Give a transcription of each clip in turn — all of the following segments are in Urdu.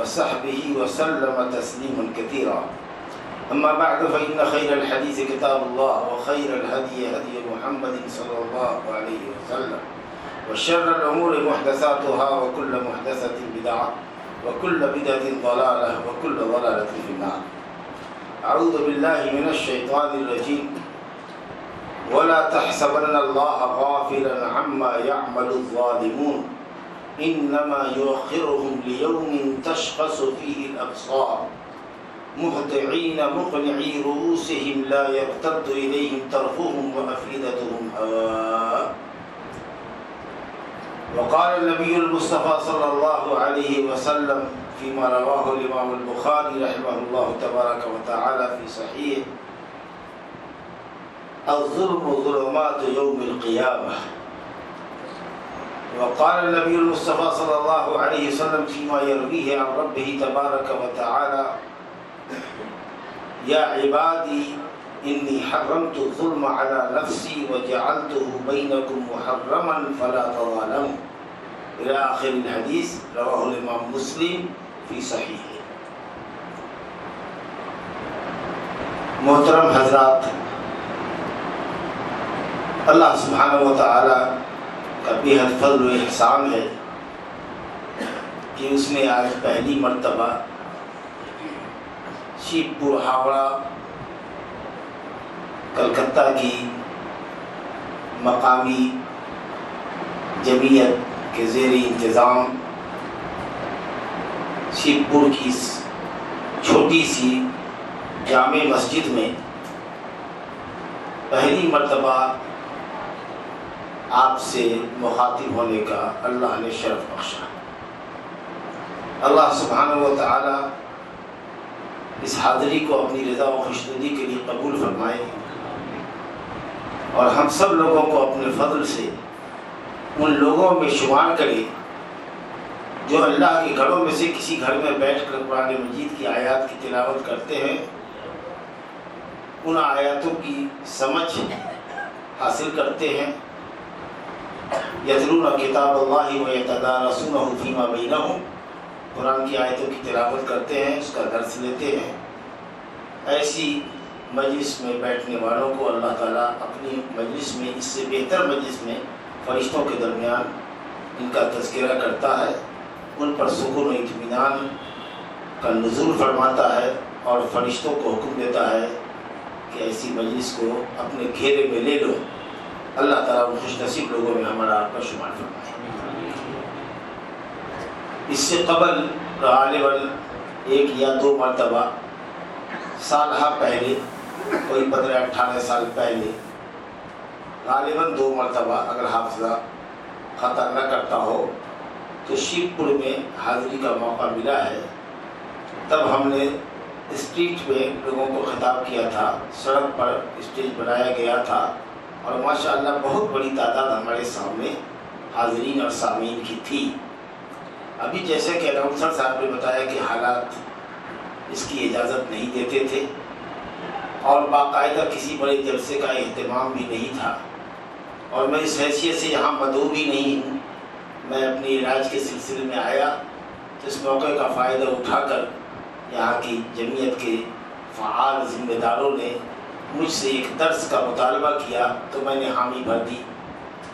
وصحبه وسلم تسليما كثيرا. أما بعد، فإن خير الحديث كتاب الله، وخير الهدي هدي محمد صلى الله عليه وسلم، وشر الأمور محدثاتها، وكل محدثة بدعة، وكل بدعة ضلالة، وكل ضلالة في النار. أعوذ بالله من الشيطان الرجيم. ولا تحسبن الله غافلا عما يعمل الظالمون. إنما يؤخرهم ليوم تشخص فيه الأبصار. مهطعين مقنعي رؤوسهم لا يرتد إليهم طرفهم وأفئدتهم هواء. وقال النبي المصطفى صلى الله عليه وسلم فيما رواه الإمام البخاري رحمه الله تبارك وتعالى في صحيح، الظلم ظلمات يوم القيامة. وقال النبي المصطفى صلى الله عليه وسلم فيما يرويه عن ربه تبارك وتعالى، يا عبادي، إني حرمت الظلم على نفسي وجعلته بينكم محرما فلا تظالموا. إلى آخر الحديث، رواه الإمام مسلم في صحيحه. محترم حضرات، اللہ سبحانہ و تعالی کا بے حد فضل و احسان ہے کہ اس نے آج پہلی مرتبہ شیپ پور ہاوڑا کلکتہ کی مقامی جمعیت کے زیر انتظام شیپ پور کی چھوٹی سی جامع مسجد میں پہلی مرتبہ آپ سے مخاطب ہونے کا اللہ نے شرف بخشا اللہ سبحانہ و تعالی اس حاضری کو اپنی رضا و خوشنودی کے لیے قبول فرمائے اور ہم سب لوگوں کو اپنے فضل سے ان لوگوں میں شمار کرے جو اللہ کے گھروں میں سے کسی گھر میں بیٹھ کر قرآن مجید کی آیات کی تلاوت کرتے ہیں، ان آیاتوں کی سمجھ حاصل کرتے ہیں۔ یتلون کتاب اللہ و یتدارسونہ فیما بینہم۔ قرآن کی آیتوں کی تلاوت کرتے ہیں، اس کا درس لیتے ہیں۔ ایسی مجلس میں بیٹھنے والوں کو اللہ تعالیٰ اپنی مجلس میں، اس سے بہتر مجلس میں فرشتوں کے درمیان ان کا تذکرہ کرتا ہے۔ ان پر سکون و اطمینان کا نزول فرماتا ہے اور فرشتوں کو حکم دیتا ہے کہ ایسی مجلس کو اپنے گھیرے میں لے لو۔ اللہ تعالیٰ خوش نصیب لوگوں میں ہمارا آپ کا شمار فرمائے۔ اس سے قبل غالباً ایک یا دو مرتبہ سالہ پہلے، کوئی پندرہ اٹھارہ سال پہلے، غالباً دو مرتبہ اگر حافظہ خطر نہ کرتا ہو، تو شیپ پور میں حاضری کا موقع ملا ہے۔ تب ہم نے اسٹریٹ میں لوگوں کو خطاب کیا تھا، سڑک پر اسٹیج بنایا گیا تھا۔ اور ماشاء اللہ بہت بڑی تعداد ہمارے سامنے حاضرین اور سامعین کی تھی۔ ابھی جیسے کہ اناؤنسر صاحب نے بتایا کہ حالات اس کی اجازت نہیں دیتے تھے اور باقاعدہ کسی بڑے جلسے کا اہتمام بھی نہیں تھا۔ اور میں اس حیثیت سے یہاں مدعو بھی نہیں ہوں۔ میں اپنے علاج کے سلسلے میں آیا تو اس موقع کا فائدہ اٹھا کر یہاں کی جمعیت کے فعال ذمہ داروں نے مجھ سے ایک درس کا مطالبہ کیا تو میں نے حامی بھر دی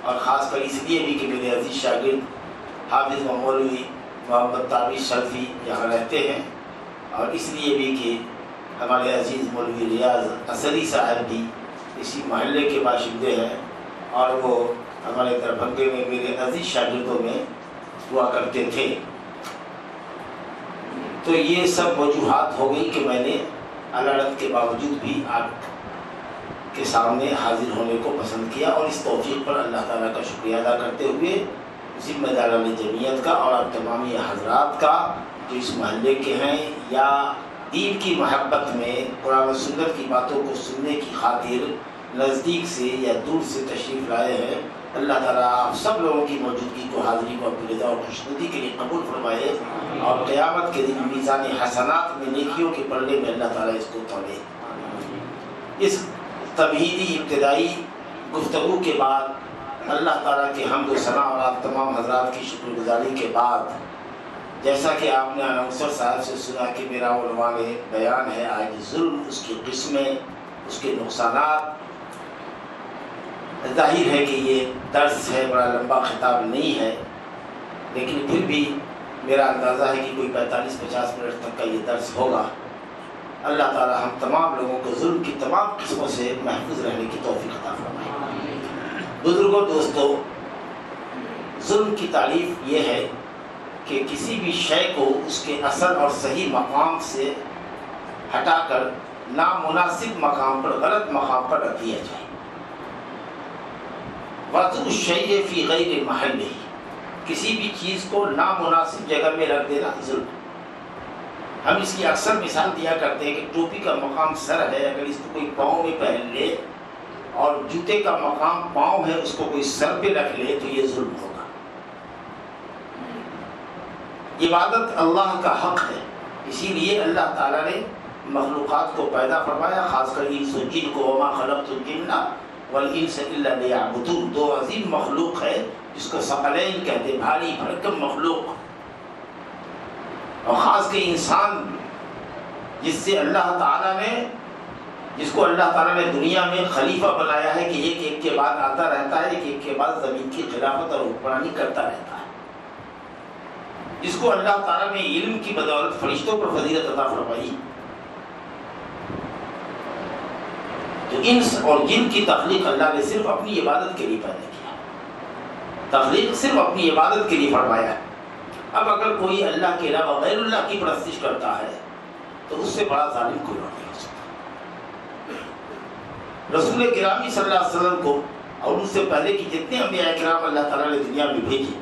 اور خاص کر اس لیے بھی کہ میرے عزیز شاگرد حافظ مولوی محمد تعبیر شرفی یہاں رہتے ہیں اور اس لیے بھی کہ ہمارے عزیز مولوی ریاض اثری صاحب بھی اسی محلے کے باشندے ہیں اور وہ ہمارے دربھنگے میں میرے عزیز شاگردوں میں ہوا کرتے تھے۔ تو یہ سب وجوہات ہو گئی کہ میں نے علالت کے باوجود بھی آپ کے سامنے حاضر ہونے کو پسند کیا اور اس توفیق پر اللہ تعالیٰ کا شکریہ ادا کرتے ہوئے ذمہ داران جمعیت کا اور اب تمامی حضرات کا جو اس محلے کے ہیں یا دین کی محبت میں قرآن و سنت کی باتوں کو سننے کی خاطر نزدیک سے یا دور سے تشریف لائے ہیں، اللہ تعالیٰ آپ سب لوگوں کی موجودگی کو، حاضری کو، اپنی رضا اور خوشنودی کے لیے قبول فرمائے اور قیامت کے دن میزان حسنات میں نیکیوں کے پڑھنے میں اللہ تعالیٰ اس کو توڑے اس تبہیدی ابتدائی گفتگو کے بعد اللہ تعالیٰ کے حمد و ثناء اور آپ تمام حضرات کی شکر گزاری کے بعد، جیسا کہ آپ نے انوسر صاحب سے سنا کہ میرا عنوان بیان ہے، آج ظلم اس کی قسمیں، اس کے نقصانات۔ ظاہر ہے کہ یہ درس ہے، بڑا لمبا خطاب نہیں ہے، لیکن پھر بھی میرا اندازہ ہے کہ کوئی پینتالیس، پچاس منٹ تک کا یہ درس ہوگا۔ اللہ تعالی ہم تمام لوگوں کو ظلم کی تمام قسموں سے محفوظ رہنے کی توفیق عطا فرمائے۔ بزرگوں، دوستوں، ظلم کی تعریف یہ ہے کہ کسی بھی شے کو اس کے اصل اور صحیح مقام سے ہٹا کر نامناسب مقام پر، غلط مقام پر رکھ دیا جائے۔ وضو شیء فی غیر محل کسی بھی چیز کو نامناسب جگہ میں رکھ دینا ظلم۔ ہم اس کی اکثر مثال دیا کرتے ہیں کہ ٹوپی کا مقام سر ہے، اگر اس کو کوئی پاؤں میں پہن لے اور جوتے کا مقام پاؤں ہے، اس کو کوئی سر پہ رکھ لے تو یہ ظلم ہوگا۔ عبادت اللہ کا حق ہے۔ اسی لیے اللہ تعالیٰ نے مخلوقات کو پیدا فرمایا، خاص کر انس و جن کو وما خلقت الجن والانس الا لیعبدون۔ دو عظیم مخلوق ہے، جس کو ثقلین کہتے بھاری بھرکم مخلوق۔ اور خاص کے انسان جس سے اللہ تعالیٰ نے جس کو اللہ تعالیٰ نے دنیا میں خلیفہ بنایا ہے کہ ایک ایک کے بعد آتا رہتا ہے، ایک ایک کے بعد زمین کی خلافت اور حکمرانی کرتا رہتا ہے۔ جس کو اللہ تعالیٰ نے علم کی بدولت فرشتوں پر فضیلت عطا فرمائی۔ تو انس اور جن کی تخلیق اللہ نے صرف اپنی عبادت کے لیے پیدا کیا۔ تخلیق صرف اپنی عبادت کے لیے فرمایا۔ ہے اب اگر کوئی اللہ کے علاوہ غیر اللہ کی پرستش کرتا ہے، تو اس سے بڑا ظالم کوئی نہیں ہو سکتا۔ رسول کرامی صلی اللہ علیہ وسلم کو اور ان سے پہلے کی جتنے انبیاء کرام اللہ تعالیٰ نے دنیا میں بھیجے،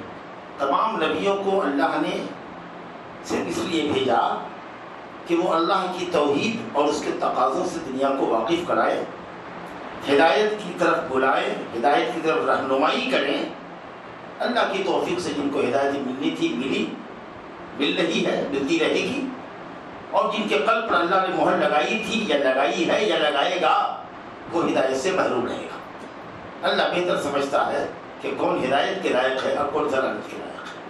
تمام نبیوں کو اللہ نے صرف اس لیے بھیجا کہ وہ اللہ کی توحید اور اس کے تقاضوں سے دنیا کو واقف کرائے، ہدایت کی طرف بلائے، ہدایت کی طرف رہنمائی کریں۔ اللہ کی توفیق سے جن کو ہدایت ملنی تھی، ملی۔ مل رہی ہے، ملتی رہے گی۔ اور جن کے قلب پر اللہ نے مہر لگائی تھی، یا لگائی ہے، یا لگائے گا، وہ ہدایت سے محروم رہے گا۔ اللہ بہتر سمجھتا ہے کہ کون ہدایت کے لائق ہے اور کون ضرورت کے لائق ہے۔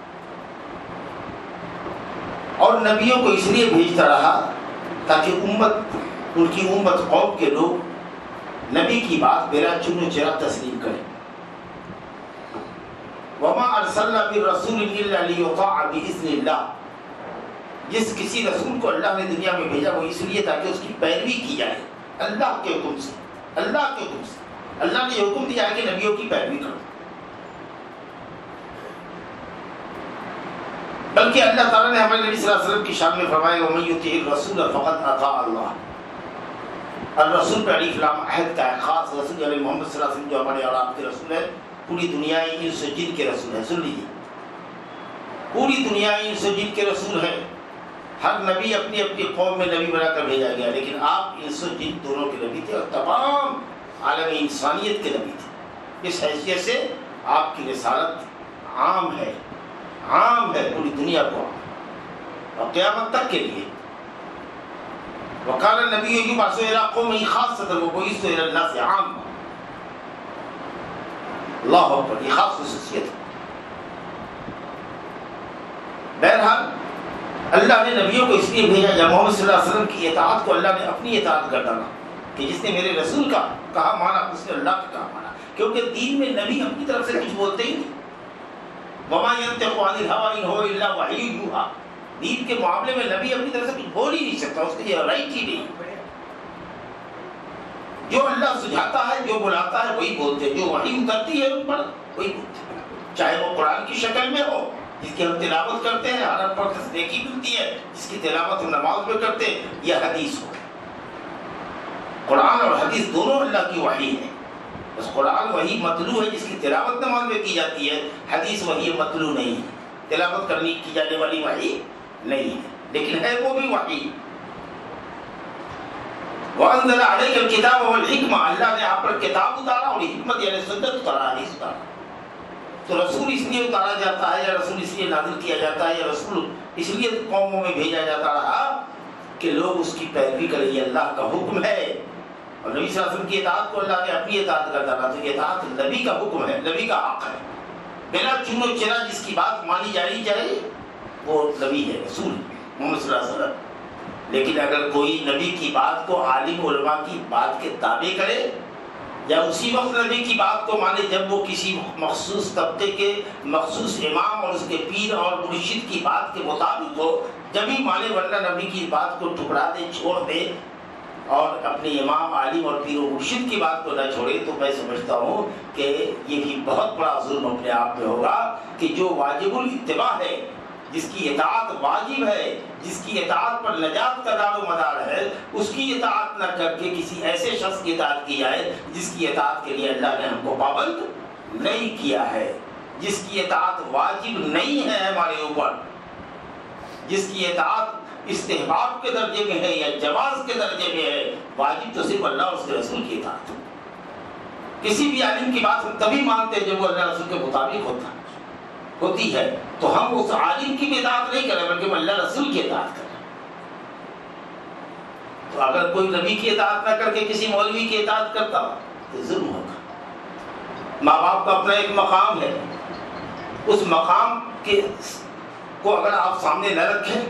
اور نبیوں کو اس لیے بھیجتا رہا تاکہ امت، ان کی امت قوم کے لوگ نبی کی بات میرا چنو چرا تسلیم کریں۔ وما ارسلنا بالرسول الا ليطاع باذن الله. جس کسی رسول کو اللہ نے دنیا میں بھیجا، وہ اس لیے تاکہ اس کی پیروی کی جائے۔ اللہ کے حکم سے، اللہ کے حکم سے۔ اللہ نے حکم دیا ہے کہ نبیوں کی پیروی کرو۔ بلکہ اللہ تعالیٰ نے ہمارے نبی صلی اللہ علیہ وسلم کی شان میں فرمایا، ومن یطیع الرسول فقط اطاع اللہ الرسول پہ علیف لام عہد کا ہے، خاص رسول علیہ محمد صلی اللہ علیہ وسلم جو ہمارے اور آپ کے رسول ہے پوری دنیا انس و جن کے رسول ہے سن لیجیے پوری دنیا انس و جن کے رسول ہے ہر نبی اپنی اپنی قوم میں نبی بنا کر بھیجا گیا، لیکن آپ انس و جن دونوں کے نبی تھے اور تمام عالم انسانیت کے نبی تھے۔ اس حیثیت سے آپ کی رسالت عام ہے عام ہے پوری دنیا کو۔ اور قیامت تک کے لیے۔ وکال نبی کی باسو علاقوں میں خاص صدر وہ اللہ سے عام اللہ اکبر، یہ خاص خصوصیت ہے۔ بہرحال، اللہ نے نبیوں کو اس لیے بھیجا یا محمد صلی اللہ علیہ وسلم کی اطاعت کو اللہ نے اپنی اطاعت کر ڈالا، کہ جس نے میرے رسول کا کہا مانا، اس نے اللہ کا کہا مانا۔ کیونکہ دین میں نبی اپنی طرف سے کچھ بولتے ہی نہیں۔ وما ينطق الهوى ان هو الا وحي يوحى۔ دین کے معاملے میں نبی اپنی طرف سے کچھ بول ہی نہیں سکتا، اس کے لیے رائٹ ہی نہیں۔ جو اللہ سجھاتا ہے، جو بلاتا ہے، وہی بولتے ہیں۔ جو وحی اترتی ہے ان پر وہی بولتے ہیں۔ چاہے وہ قرآن کی شکل میں ہو، جس کی ہم تلاوت کرتے ہیں ہر پر تصدیقی ملتی ہے، جس کی تلاوت ہم نماز میں کرتے ہیں، یہ حدیث ہو۔ قرآن اور حدیث دونوں اللہ کی وحی ہے بس قرآن وہی مطلوع ہے، جس کی تلاوت نماز میں کی جاتی ہے۔ حدیث وہی مطلوع نہیں ہے۔ تلاوت کرنی کی جانے والی وحی نہیں ہے۔ لیکن ہے وہ بھی وحی۔ وانزل علیک الکتاب والحکمہ اللہ نے آپ پر کتاب اتارا اور حکمت یعنی سنت اتارا حدیث اتارا تو رسول اس لیے اتارا جاتا ہے یا رسول اس لیے نازل کیا جاتا ہے یا رسول اس لیے قوموں میں بھیجا جاتا رہا کہ لوگ اس کی پیروی کریں، یہ اللہ کا حکم ہے. اور نبی صلی اللہ علیہ وسلم کی اطاعت کو اللہ نے اپنی اطاعت کرتا رہا تو یہ اطاعت نبی کا حکم ہے، نبی کا حق ہے. بنا چنو چرا جس کی بات مانی جانی چاہیے وہ نبی ہے، رسول، محمد صلی اللہ علیہ وسلم. لیکن اگر کوئی نبی کی بات کو عالم علماء کی بات کے تابع کرے، یا اسی وقت نبی کی بات کو مانے جب وہ کسی مخصوص طبقے کے مخصوص امام اور اس کے پیر اور مرشد کی بات کے مطابق ہو، جب ہی مانے ورنہ نبی کی بات کو ٹکڑا دے، چھوڑ دے اور اپنے امام، عالم اور پیر و مرشد کی بات کو نہ چھوڑے، تو میں سمجھتا ہوں کہ یہ بھی بہت بڑا ظلم اپنے آپ میں ہوگا کہ جو واجب الاتباع ہے جس کی اطاعت واجب ہے، جس کی اطاعت پر نجات کا دار و مدار ہے، اس کی اطاعت نہ کر کے کسی ایسے شخص کی اطاعت کی جائے جس کی اطاعت کے لیے اللہ نے ہم کو پابند نہیں کیا ہے۔ جس کی اطاعت واجب نہیں ہے ہمارے اوپر، جس کی اطاعت استحباب کے درجے میں ہے یا جواز کے درجے میں ہے، واجب تو صرف اللہ اور اس کے رسول کی اطاعت۔ کسی بھی عالم کی بات ہم تبھی مانتے ہیں جب وہ اللہ رسول کے مطابق ہوتا ہے۔ ہوتی ہے، تو ہم اس عالم کی بھی اطاعت نہیں کریں، بلکہ اللہ رسول کی اطاعت کریں۔ تو اگر کوئی نبی کی اطاعت نہ کر کے کسی مولوی کی اطاعت کرتا، تو ظلم ہوگا۔ ماں باپ کا اپنا ایک مقام ہے۔ اس مقام کے کو اگر آپ سامنے نہ رکھیں،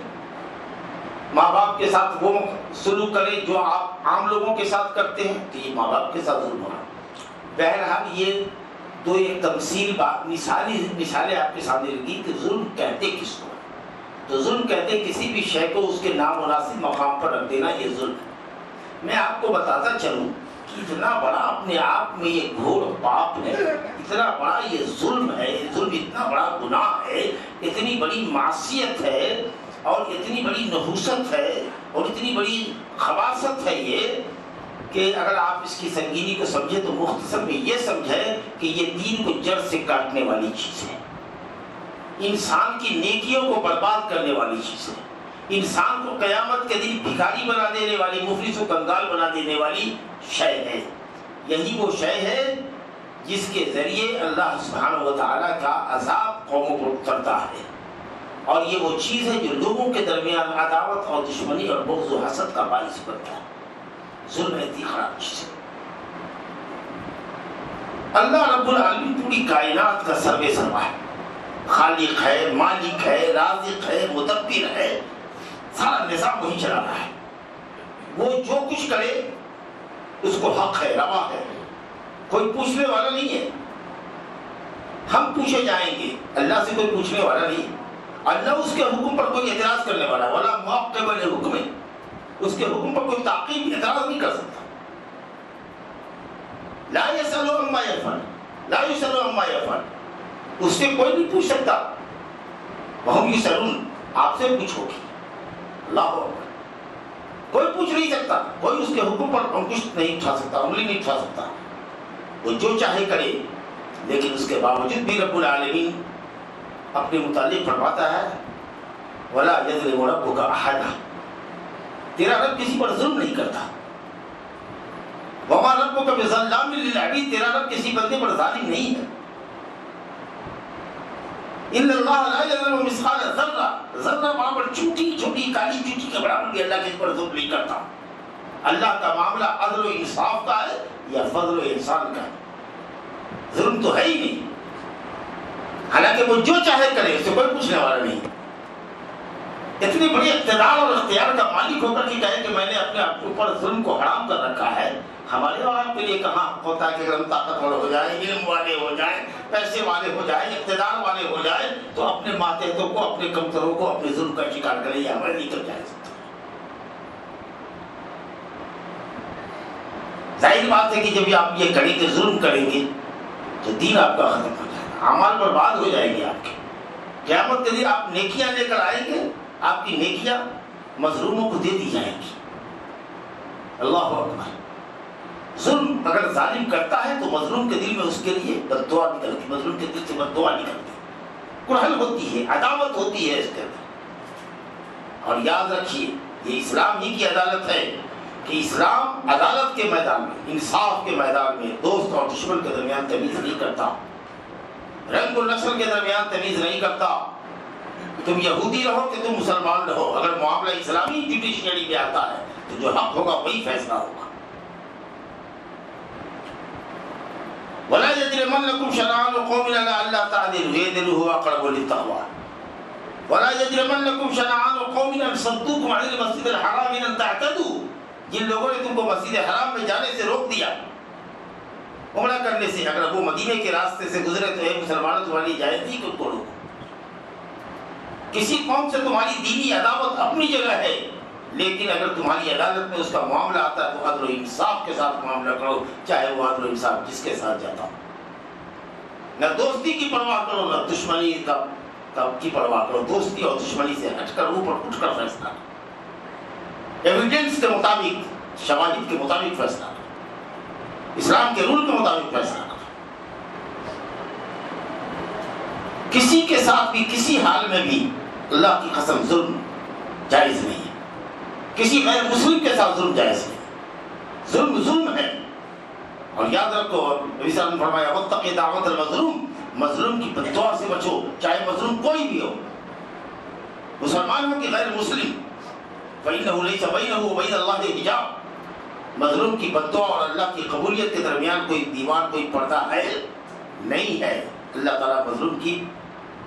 ماں باپ کے ساتھ وہ سلوک کریں جو آپ عام لوگوں کے ساتھ کرتے ہیں، تو یہ ماں باپ کے ساتھ ظلم ہوگا۔ بہرحال یہ تو ایک تمثیل بات مثالی مثالیں آپ کے سامنے لگی کہ ظلم کہتے کس کو؟ تو ظلم کہتے کسی بھی شے کو اس کے نام مناسب مقام پر رکھ دینا یہ ظلم ہے۔ میں آپ کو بتاتا چلوں کہ اتنا بڑا اپنے آپ میں یہ گھوڑ پاپ ہے، اتنا بڑا یہ ظلم ہے، یہ ظلم اتنا بڑا گناہ ہے، اتنی بڑی معصیت ہے اور اتنی بڑی نحوست ہے اور اتنی بڑی خباصت ہے یہ کہ اگر آپ اس کی سنگینی کو سمجھے تو مختصر میں یہ سمجھے کہ یہ دین کو جڑ سے کاٹنے والی چیز ہے۔ انسان کی نیکیوں کو برباد کرنے والی چیز ہے۔ انسان کو قیامت کے دن بھکاری بنا دینے والی، مفلس و کنگال بنا دینے والی شے ہے۔ یہی وہ شے ہے جس کے ذریعے اللہ سبحانہ و تعالیٰ کا عذاب قوموں کو کرتا ہے۔ اور یہ وہ چیز ہے جو لوگوں کے درمیان عداوت اور دشمنی اور بغض و حسد کا باعث بنتا ہے۔ ظلم اتنی خراب اللہ رب العالمین پوری کائنات کا سروے سروا ہے۔ خالق ہے، مالک ہے، رازق ہے، مدبر ہے، سارا نظام وہی چلا رہا ہے۔ وہ جو کچھ کرے، اس کو حق ہے، روا ہے۔ کوئی پوچھنے والا نہیں ہے۔ ہم پوچھے جائیں گے، اللہ سے کوئی پوچھنے والا نہیں اللہ اس کے حکم پر کوئی اعتراض کرنے والا والا موقع بڑے حکم ہے اس کے حکم پر کوئی تعقیب اعتراض نہیں کر سکتا۔ لا یسلو اما یفعل، لا یسلو اما یفعل۔ اس سے کوئی نہیں پوچھ سکتا۔ وہم یسلون آپ سے پوچھو گی اللہ اکبر۔ کوئی پوچھ نہیں سکتا، کوئی اس کے حکم پر انکش نہیں اٹھا سکتا انگلی نہیں اٹھا سکتا۔ وہ جو چاہے کرے، لیکن اس کے باوجود بھی رب العالمین اپنے متعلق فرماتا ہے، ولا یظلم ربک احدا تیرا رب کسی پر ظلم نہیں کرتا۔ وما رب کا بظلام للعبید تیرا رب کسی بندے پر ظالم نہیں ہے۔ ان اللہ لا یظلم مثقال ذرہ ذرہ برابر چھوٹی چھوٹی کالی چوٹی کے برابر بھی اللہ کسی پر ظلم نہیں کرتا۔ اللہ کا معاملہ عدل و انصاف کا ہے یا فضل و احسان کا ہے؟ ظلم تو ہے ہی نہیں۔ حالانکہ وہ جو چاہے کرے، اس سے کوئی پوچھنے والا نہیں۔ اتنی بڑی اقتدار اور اختیار کا مالک ہو کر کے کہے کہ میں نے اپنے آپ کے اوپر ظلم کو حرام کر رکھا ہے۔ ہمارے اور آپ کے لیے کہاں ہوتا ہے کہ اگر ہم طاقتور ہو جائیں، علم والے ہو جائیں، پیسے والے ہو جائیں، اقتدار والے ہو جائیں، تو اپنے ماتحتوں کو، اپنے کمتروں کو، اپنے ظلم کا شکار کریں یہ ہمارے نہیں کر جائے ظاہر بات ہے کہ جب آپ یہ کریں گے ظلم کریں گے تو دین آپ کا ختم ہو جائے گا، اعمال برباد ہو جائے گی آپ کے۔ قیامت کے دن آپ نیکیاں لے کر آئیں گے آپ کی نیکیاں مظلوموں کو دے دی جائیں گی۔ اللہ اکبر۔ ظلم اگر ظالم کرتا ہے تو مظلوم کے دل میں اس کے لیے بد دعا نکلتی، مظلوم کے دل سے بد دعا نکلتی۔ کڑھل ہوتی ہے، عداوت ہوتی ہے اس کے اندر۔ اور یاد رکھیے، یہ اسلام ہی کی عدالت ہے کہ اسلام عدالت کے میدان میں، انصاف کے میدان میں دوست اور دشمن کے درمیان تمیز نہیں کرتا۔ رنگ و نسل کے درمیان تمیز نہیں کرتا۔ تم یہودی رہو کہ تم مسلمان رہو، اگر معاملہ اسلامی جوڈیشری میں آتا ہے، تو جو حق ہوگا وہی فیصلہ ہوگا۔ ولا يجرمنكم شنآن قوم على الا تعدلوا اعدلوا هو اقرب للتقوى ولا يجرمنكم شنآن قوم ان صدوكم عن المسجد الحرام ان تعتدوا۔ جن لوگوں نے تم کو مسجد حرام میں جانے سے روک دیا عمرہ کرنے سے، اگر وہ مدینے کے راستے سے گزرے تو اے مسلمانوں، تمہاری اجازت نہیں کہ توڑو۔ کسی قوم سے تمہاری دینی عداوت اپنی جگہ ہے، لیکن اگر تمہاری عدالت میں اس کا معاملہ آتا ہے، تو عدل و انصاف کے ساتھ معاملہ کرو، چاہے وہ عدل و انصاف جس کے ساتھ جاتا ہو۔ نہ دوستی کی پرواہ کرو، نہ دشمنی کا کی پرواہ کرو۔ دوستی اور دشمنی سے ہٹ کر اوپر اٹھ کر فیصلہ کرو۔ کے مطابق، شواہد کے مطابق فیصلہ کرو۔ اسلام کے رول کے مطابق فیصلہ کرو۔ کسی کے ساتھ بھی کسی حال میں بھی اللہ کی قسم ظلم جائز نہیں ہے۔ کسی غیر مسلم کے ساتھ ظلم جائز ہے۔ ظلم ظلم ہے۔ اور یاد رکھو نبی فرمایا دعوت المظلوم۔ مظلوم کی بدعا سے بچو، چاہے مظلوم کوئی بھی ہو۔ مسلمان ہو کہ غیر مسلم، فَإِنَّهُ لَيْسَ بَيْنَهُ وَبَيْنَ اللَّهِ حجاب۔ مظلوم کی بدعا اور اللہ کی قبولیت کے درمیان کوئی دیوار، کوئی پردہ ہے؟ نہیں ہے۔ اللہ تعالیٰ مظلوم کی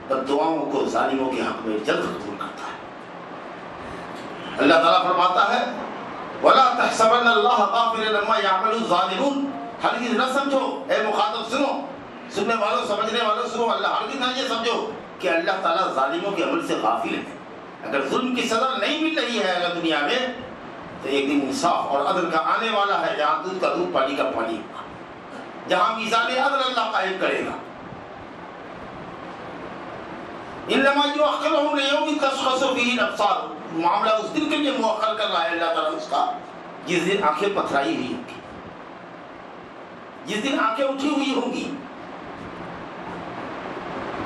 بدعاؤں کو ظالموں کے حق میں جلد قبول کرتا ہے۔ اللہ تعالیٰ فرماتا ہے، وَلَا تَحْسَبَنَّ اللَّهَ غَافِلًا عَمَّا يَعْمَلُ الظَّالِمُونَ۔ ہرگز نہ سمجھو، اے مخاطب سنو، سننے والوں، سمجھنے والوں سنو، اللہ ہرگز نہ یہ سمجھو کہ اللہ تعالیٰ ظالموں کے عمل سے غافل ہے۔ اگر ظلم کی سزا نہیں مل رہی ہے اگر دنیا میں، تو ایک دن انصاف اور عدل کا آنے والا ہے، جہاں دودھ کا دودھ، پانی کا پانی۔ ہوگا جہاں میزان عدل اللہ قائم کرے گا۔ انما یؤخرهم لیوم تشخص فیہ الابصار معاملہ اس دن کے لیے مؤخر کر رہا ہے اللہ تعالیٰ اس کا. جس دن آنکھیں پتھرائی ہوئی ہوں گی. جس دن آنکھیں اٹھی ہوئی ہوں گی.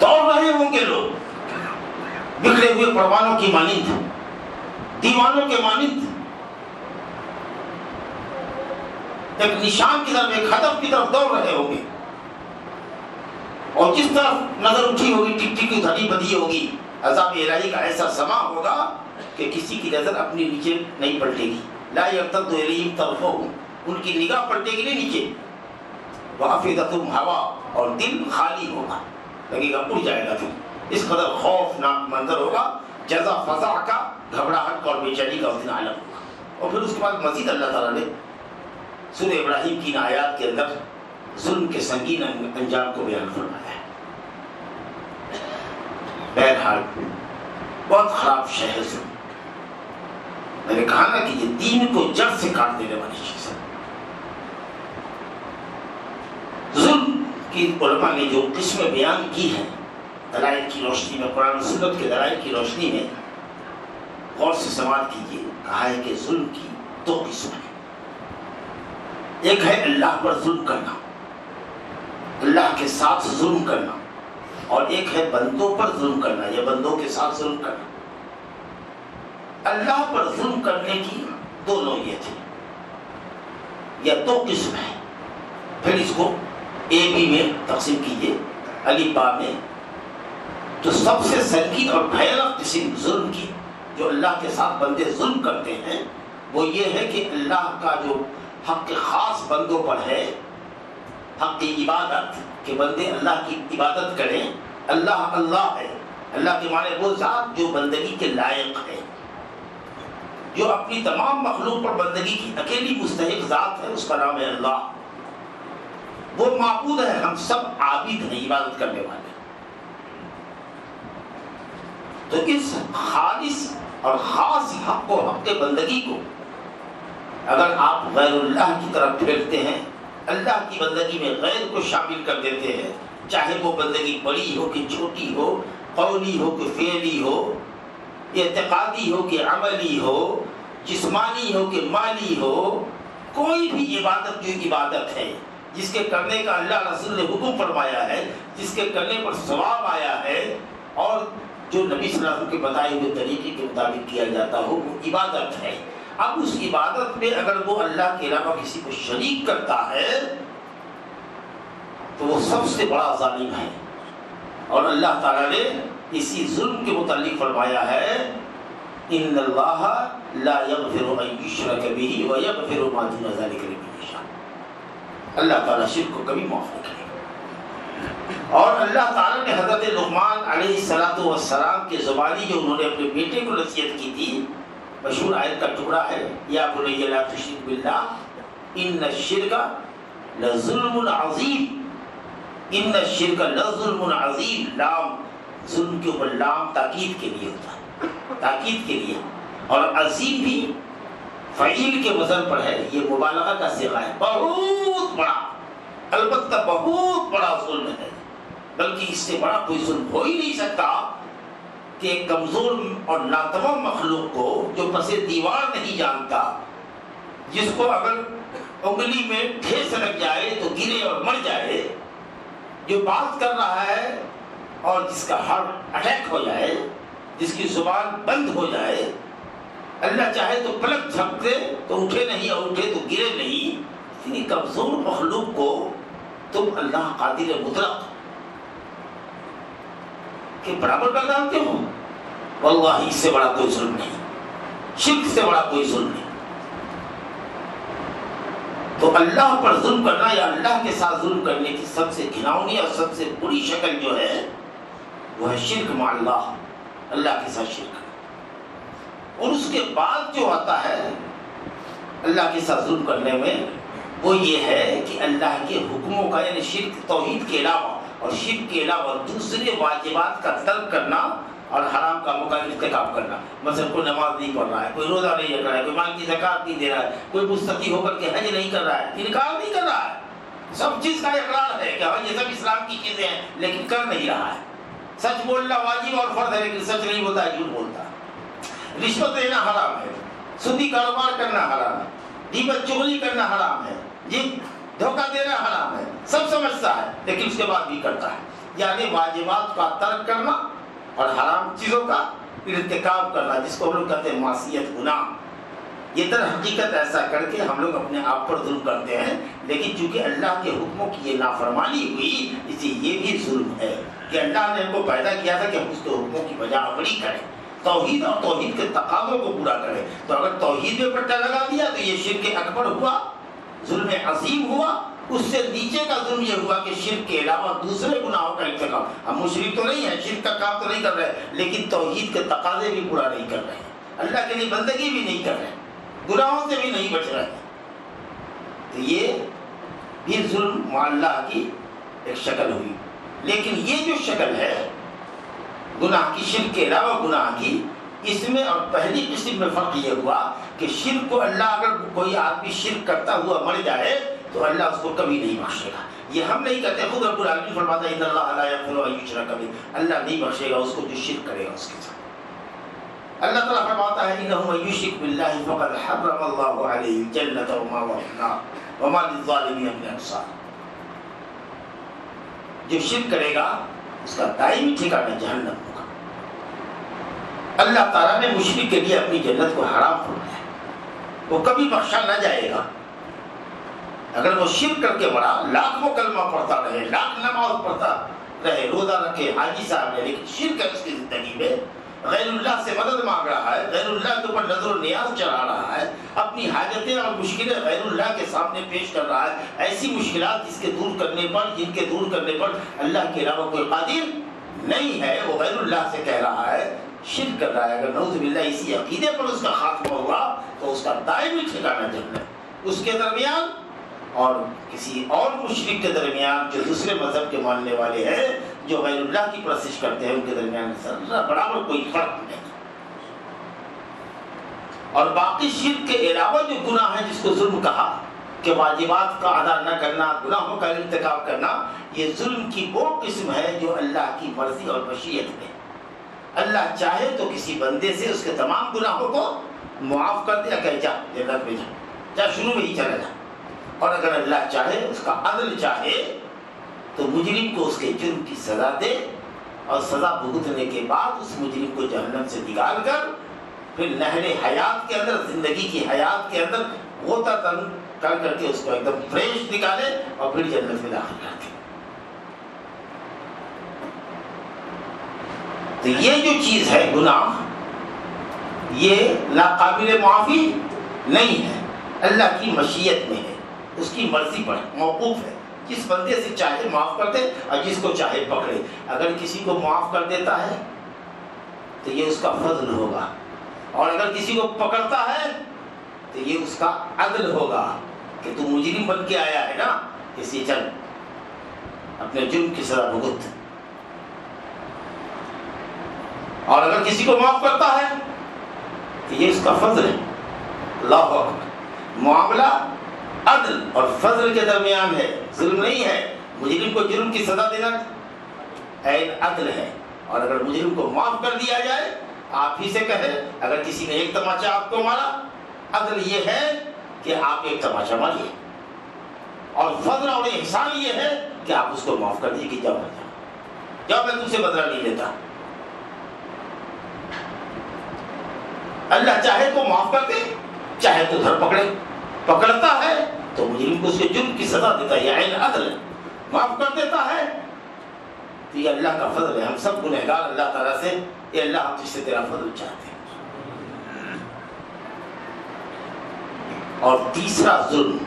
دوڑ رہے ہوں گے لوگ. بکھرے ہوئے پروانوں کی مانند. دیوانوں کے مانند. ایک نشان کی طرف، ایک ہدف کی طرف دوڑ رہے ہوں گے. اور جس طرف نظر اٹھی ہوگی؟ ٹک ٹک کی دھڑی بدھی ہوگی۔ عذاب الہی کا ایسا سما ہوگا کہ کسی کی نظر اپنی نیچے نہیں پلٹے گی۔ لا یرتد الیہم طرفہم۔ ان کی نگاہ پلٹے گی نہیں نیچے۔ وافدتم ہوا اور دل خالی ہوگا۔ لگے گا، اڑ جائے گا پھر اس قدر خوفناک منظر ہوگا، جزا فضا کا، گھبراہٹ اور بے چینی کا اس دن عالم ہوگا۔ اور پھر اس کے بعد مزید اللہ تعالیٰ نے سورہ ابراہیم کی آیات کے اندر ظلم کے سنگین انجام کو بیان فرمایا ہے۔ بہرحال، بہت خراب شہر ظلم میں نے کہا نا کہ یہ دین کو جڑ سے کاٹ دینے والی چیز ہے۔ ظلم کی علماء نے جو قسم بیان کی ہے دلائل کی روشنی میں، قرآن سنت کے دلائل کی روشنی میں، غور سے سوال کیجیے کہا ہے کہ ظلم کی دو قسم ہے ایک ہے اللہ پر ظلم کرنا۔ اللہ کے ساتھ ظلم کرنا اور ایک ہے بندوں پر ظلم کرنا یا بندوں کے ساتھ ظلم کرنا۔ اللہ پر ظلم کرنے کی دو نوعیت ہے یا دو قسم ہے پھر اس کو اے بی میں تقسیم کیجیے علی با میں تو سب سے سنگین اور بھیانک قسم ظلم کی جو اللہ کے ساتھ بندے ظلم کرتے ہیں، وہ یہ ہے کہ اللہ کا جو حق خاص بندوں پر ہے حق کی عبادت کہ بندے اللہ کی عبادت کریں، اللہ اللہ ہے۔ اللہ کے معنی وہ ذات جو بندگی کے لائق ہے۔ جو اپنی تمام مخلوق پر بندگی کی اکیلی مستحق ذات ہے، اس کا نام ہے اللہ۔ وہ معبود ہے، ہم سب عابد ہیں عبادت کرنے والے۔ تو اس خالص اور خاص حق کو، حق بندگی کو اگر آپ غیر اللہ کی طرف پھیرتے ہیں اللہ کی بندگی میں غیر کو شامل کر دیتے ہیں۔ چاہے وہ بندگی بڑی ہو کہ چھوٹی ہو، قولی ہو کہ فعلی ہو، اعتقادی ہو کہ عملی ہو، جسمانی ہو کہ مالی ہو، کوئی بھی عبادت جو عبادت ہے، جس کے کرنے کا اللہ رسول نے حکم فرمایا ہے، جس کے کرنے پر ثواب آیا ہے، اور جو نبی صلی اللہ علیہ وسلم کے بتائے ہوئے طریقے کے مطابق کیا جاتا ہو، وہ عبادت ہے۔ اب اس عبادت میں اگر وہ اللہ کے علاوہ کسی کو شریک کرتا ہے، تو وہ سب سے بڑا ظالم ہے۔ اور اللہ تعالیٰ نے اسی ظلم کے متعلق فرمایا ہے، ان اللہ لا يغفر ان يشرك به ويغفر ما دون ذلك لمن يشاء اللہ تعالیٰ شرک کو کبھی معاف نہیں کرے۔ اور اللہ تعالیٰ نے حضرت لقمان علیہ السلاۃ والسلام کے زبانی جو انہوں نے اپنے بیٹے کو نصیحت کی تھی مشہور آیت کا ٹکڑا ہے، یا بنی لا تشرک باللہ، ان الشرک لظلم عظیم۔ ان الشرک لظلم عظیم، لام، ظلم کے اوپر لام تاکید کے لیے ہوتا ہے، تاکید کے لیے۔ اور عظیم بھی فعیل کے وزن پر ہے، یہ مبالغہ کا سیغہ ہے۔ بہت بڑا، البتہ بہت بڑا ظلم ہے، بلکہ اس سے بڑا کوئی ظلم ہو ہی نہیں سکتا۔ کہ ایک کمزور اور ناتواں مخلوق کو جو پسے دیوار نہیں جانتا، جس کو اگر انگلی میں ٹھیس لگ جائے تو گرے اور مر جائے، جو بات کر رہا ہے اور جس کا ہارٹ اٹیک ہو جائے، جس کی زبان بند ہو جائے، اللہ چاہے تو پلک جھپتے تو اٹھے نہیں اور اٹھے تو گرے نہیں اتنی کمزور مخلوق کو تم اللہ قادر مطلق کے برابر کر ڈالتے ہو؟ واللہ اس سے بڑا کوئی ظلم نہیں۔ شرک سے بڑا کوئی ظلم نہیں۔ تو اللہ پر ظلم کرنا یا اللہ کے ساتھ ظلم کرنے کی سب سے گھناؤنی اور سب سے بری شکل جو ہے، وہ ہے شرک مع اللہ۔ اللہ کے ساتھ شرک۔ اور اس کے بعد جو آتا ہے، اللہ کے ساتھ ظلم کرنے میں، وہ یہ ہے کہ اللہ کے حکموں کا یعنی شرک توحید کے علاوہ اور شرک کے علاوہ دوسرے واجبات کا ترک کرنا اور حرام کاموں کا ارتکاب کرنا۔ مثلا کوئی نماز نہیں پڑھ رہا ہے، کوئی روزہ نہیں رکھ رہا ہے، کوئی مال کی زکات نہیں دے رہا ہے، کوئی مستقی ہو کر کے حج نہیں کر رہا ہے، انکار نہیں کر رہا ہے۔ سب چیز کا اقرار ہے کہ ہاں یہ سب اسلام کی چیزیں ہیں، لیکن کر نہیں رہا ہے۔ سچ بولنا واجب اور فرض ہے، لیکن سچ نہیں بولتا، جھوٹ بولتا۔ ہے رشوت دینا حرام ہے سودی کاروبار کرنا حرام ہے دیبت چغلی کرنا حرام ہے۔ جی دھوکہ دینا حرام ہے۔ سب سمجھتا ہے، لیکن اس کے بعد بھی کرتا ہے۔ یعنی واجبات کا ترک کرنا اور حرام چیزوں کا ارتکاب کرنا، جس کو ہم لوگ کہتے ہیں معصیت گناہ۔ یہ در حقیقت ایسا کر کے ہم لوگ اپنے آپ پر ظلم کرتے ہیں، لیکن چونکہ اللہ کے حکموں کی یہ نافرمانی ہوئی اسی یہ بھی ظلم ہے کہ اللہ نے ہم کو پیدا کیا تھا کہ ہم اس کے حکموں کی وجہ عملی کریں۔ توحید اور توحید کے تقاضوں کو پورا کریں۔ تو اگر توحید میں پٹا لگا دیا تو یہ شرک اکبر ہوا۔ ظلم عظیم ہوا، اس سے نیچے کا ظلم یہ ہوا کہ شرک کے علاوہ دوسرے گناہوں کا ارتکاب ہم مشرک تو نہیں ہیں، شرک کا کام تو نہیں کر رہے، لیکن توحید کے تقاضے بھی پورا نہیں کر رہے۔ اللہ کے لیے بندگی بھی نہیں کر رہے، گناہوں سے بھی نہیں بچ رہے۔ تو یہ بھی ظلم اللہ کی ایک شکل ہوئی۔ لیکن یہ جو شکل ہے، گناہ کی، شرک کے علاوہ گناہ کی، اس میں اور پہلی قسم میں فرق یہ ہوا کہ شرک کو اللہ اگر کوئی آدمی شرک کرتا ہوا مر جائے تو اللہ اس کو کبھی نہیں بخشے گا۔ یہ ہم نہیں کہتے، خود رب العالمین فرماتا ہے، ان اللہ لا یغفر ان یشرک به۔ اللہ نہیں بخشے گا اس کو جو شرک کرے گا اس کے ساتھ۔ اللہ تعالیٰ فرماتا ہے، انه من یشرک بالله فقد حرم الله عليه الجنه وما هو وما للظالمين من انصار۔ جو شرک کرے گا، اس کا دائمی ٹھکانہ جہنم ہوگا۔ اللہ تعالیٰ نے مشرک کے لیے اپنی جنت کو حرام فرمایا وہ کبھی بخشا نہ جائے گا۔ اگر وہ شرک کر کے مرا لاکھ وہ کلمہ پڑھتا رہے، لاکھ نماز پڑھتا رہے، روزہ رکھے، حاجی صاحب نے لیکن شرک اس کی زندگی میں۔ غیر اللہ سے مدد مانگ رہا ہے، غیر اللہ کے اوپر نظر و نیاز چڑھا رہا ہے، اپنی حاجتیں اور مشکلیں غیر اللہ کے سامنے پیش کر رہا ہے۔ ایسی مشکلات جس کے دور کرنے پر، جن کے دور کرنے پر اللہ کے علاوہ کوئی قادر نہیں ہے، وہ غیر اللہ سے کہہ رہا ہے۔ شرک کر رہا ہے۔ اگر نعوذ باللہ اسی عقیدے پر اس کا خاتمہ ہوا تو اس کا دائمی ٹھکانہ جنت اس کے درمیان اور کسی اور مشرق کے درمیان جو دوسرے مذہب کے ماننے والے ہیں، جو غیر اللہ کی پرسش کرتے ہیں، ان کے درمیان ذرا برابر کوئی فرق نہیں۔ اور باقی شرک کے علاوہ جو گناہ ہے جس کو ظلم کہا کہ واجبات کا ادا نہ کرنا، گناہوں کا ارتکاب کرنا، یہ ظلم کی وہ قسم ہے جو اللہ کی مرضی اور مشیت میں اللہ چاہے تو کسی بندے سے اس کے تمام گناہوں کو معاف کر دیا کہ جا جنت میں جا۔ جا، شروع میں ہی چلا جا۔ اور اگر اللہ چاہے، اس کا عدل چاہے، تو مجرم کو اس کے جرم کی سزا دے اور سزا بھگتنے کے بعد اس مجرم کو جہنم سے نکال کر پھر نہر حیات کے اندر، زندگی کی حیات کے اندر وہ تن کر کر کے اس کو ایک دم فریش نکالے اور پھر جنت میں داخل کر دے۔ تو یہ جو چیز ہے گناہ، یہ ناقابل معافی نہیں ہے۔ اللہ کی مشیت میں ہے۔ اس کی مرضی پر موقوف ہے۔ جس بندے سے چاہے معاف کر دے اور جس کو چاہے پکڑے۔ اگر کسی کو معاف کر دیتا ہے تو یہ اس کا فضل ہوگا۔ اور اگر کسی کو پکڑتا ہے تو یہ اس کا عدل ہوگا کہ تو مجرم بن کے آیا ہے نا۔ کسی چل اپنے جرم کی سزا بھگت۔ اور اگر کسی کو معاف کرتا ہے، تو یہ اس کا فضل ہے۔ اللہ معاملہ عدل اور فضل کے درمیان ہے، ظلم نہیں ہے۔ مجرم کو جرم کی سزا دینا عین عدل ہے۔ اور اگر مجرم کو معاف کر دیا جائے، آپ ہی سے کہے، اگر کسی نے ایک تماچا آپ کو مارا، عدل یہ ہے کہ آپ ایک تماچا ماریے۔ اور فضل اور احسان یہ ہے کہ آپ اس کو معاف کر دیجیے کہ جب جب میں تم سے بدلہ نہیں لیتا۔ اللہ چاہے تو معاف کر دے، چاہے تو دھر پکڑے۔ پکڑتا ہے تو مجرم کو اس کے جرم کی سزا دیتا ہے، یہ عین عدل معاف کر دیتا ہے۔ تو یہ اللہ کا فضل ہے، ہم سب گنہگار اللہ تعالیٰ سے، یہ اللہ ہم جس سے تیرا فضل چاہتے ہیں۔ اور تیسرا ظلم،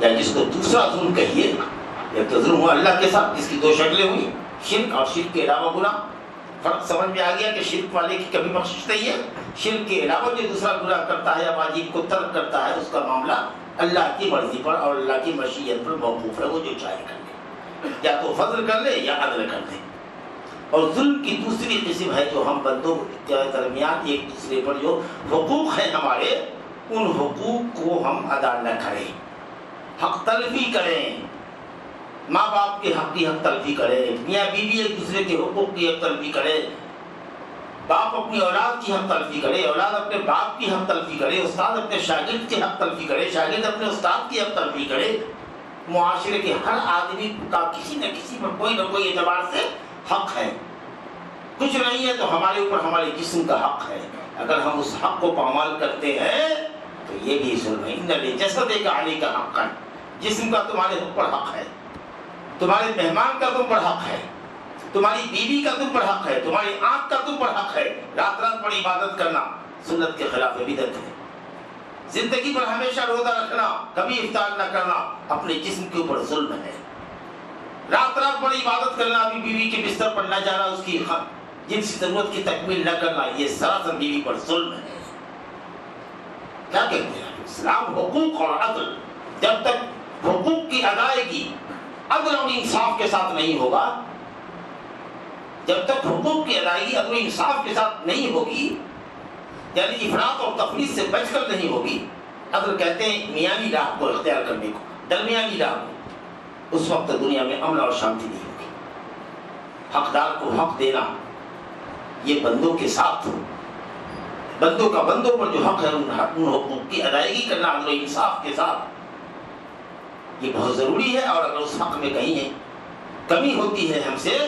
یا جس کو دوسرا ظلم کہیے ایک تو ظلم ہوا اللہ کے ساتھ، جس کی دو شکلیں ہوئی شرک اور شرک کے علاوہ گناہ۔ فرق سمجھ میں آ گیا کہ شرک والے کی کبھی بخشش نہیں ہے۔ شرک کے علاوہ جو دوسرا گناہ کرتا ہے یا واجب کو ترک کرتا ہے، اس کا معاملہ اللہ کی مرضی پر اور اللہ کی مشیت پر موقوف ہے وہ جو چاہے کر لے۔ یا تو فضل کر لے یا عدل کر لے۔ اور ظلم کی دوسری قسم ہے جو ہم بندوں کے درمیان ایک دوسرے پر جو حقوق ہیں ہمارے، ان حقوق کو ہم ادا نہ کریں۔ حق تلفی کریں۔ ماں باپ کے حق کی حق تلفی کرے میاں بیوی ایک دوسرے کے حقوق کی حق تلفی کرے باپ اپنی اولاد کی حق تلفی کرے اولاد اپنے باپ کی حق تلفی کرے استاد اپنے شاگرد کی حق تلفی کرے شاگرد اپنے استاد کی حق تلفی کرے معاشرے کے ہر آدمی کا کسی نہ کسی پر کوئی نہ کوئی اعتبار سے حق ہے۔ کچھ نہیں ہے تو ہمارے اوپر ہمارے جسم کا حق ہے۔ اگر ہم اس حق کو پامال کرتے ہیں تو یہ بھی ظلم ہے۔ جسد کا علی کا حق ہے جسم کا تمہارے اوپر حق ہے۔ تمہارے مہمان کا تم پر حق ہے۔ تمہاری بیوی کا تم پر حق ہے۔ تمہاری آنکھ کا تم پر حق ہے۔ رات رات پر عبادت کرنا سنت کے خلاف بدت ہے۔ زندگی پر ہمیشہ روزہ رکھنا، کبھی افطار نہ کرنا اپنے جسم کے اوپر ظلم ہے۔ رات رات پر عبادت کرنا، ابھی بیوی کے بستر پر نہ جانا اس کی جن سے ضرورت کی تکمیل نہ کرنا، یہ سراسر بیوی پر ظلم ہے۔ کیا کہتے ہیں؟ اسلام حقوق اور عدل جب تک حقوق کی ادائیگی عدل اور انصاف کے ساتھ نہیں ہوگا۔ جب تک حقوق کی ادائیگی عدل و انصاف کے ساتھ نہیں ہوگی یعنی افراد اور تفریح سے بچ کر نہیں ہوگی عدل کہتے ہیں میانی راہ کو اختیار کرنے کو درمیانی راہ کو، اس وقت دنیا میں امن اور شانتی نہیں ہوگی۔ حقدار کو حق دینا، یہ بندوں کے ساتھ، بندوں کا بندوں پر جو حق ہے، ان حقوق کی ادائیگی کرنا عدل و انصاف کے ساتھ یہ بہت ضروری ہے اور اگر اس حق میں کہیں کمی ہوتی ہے ہم سے،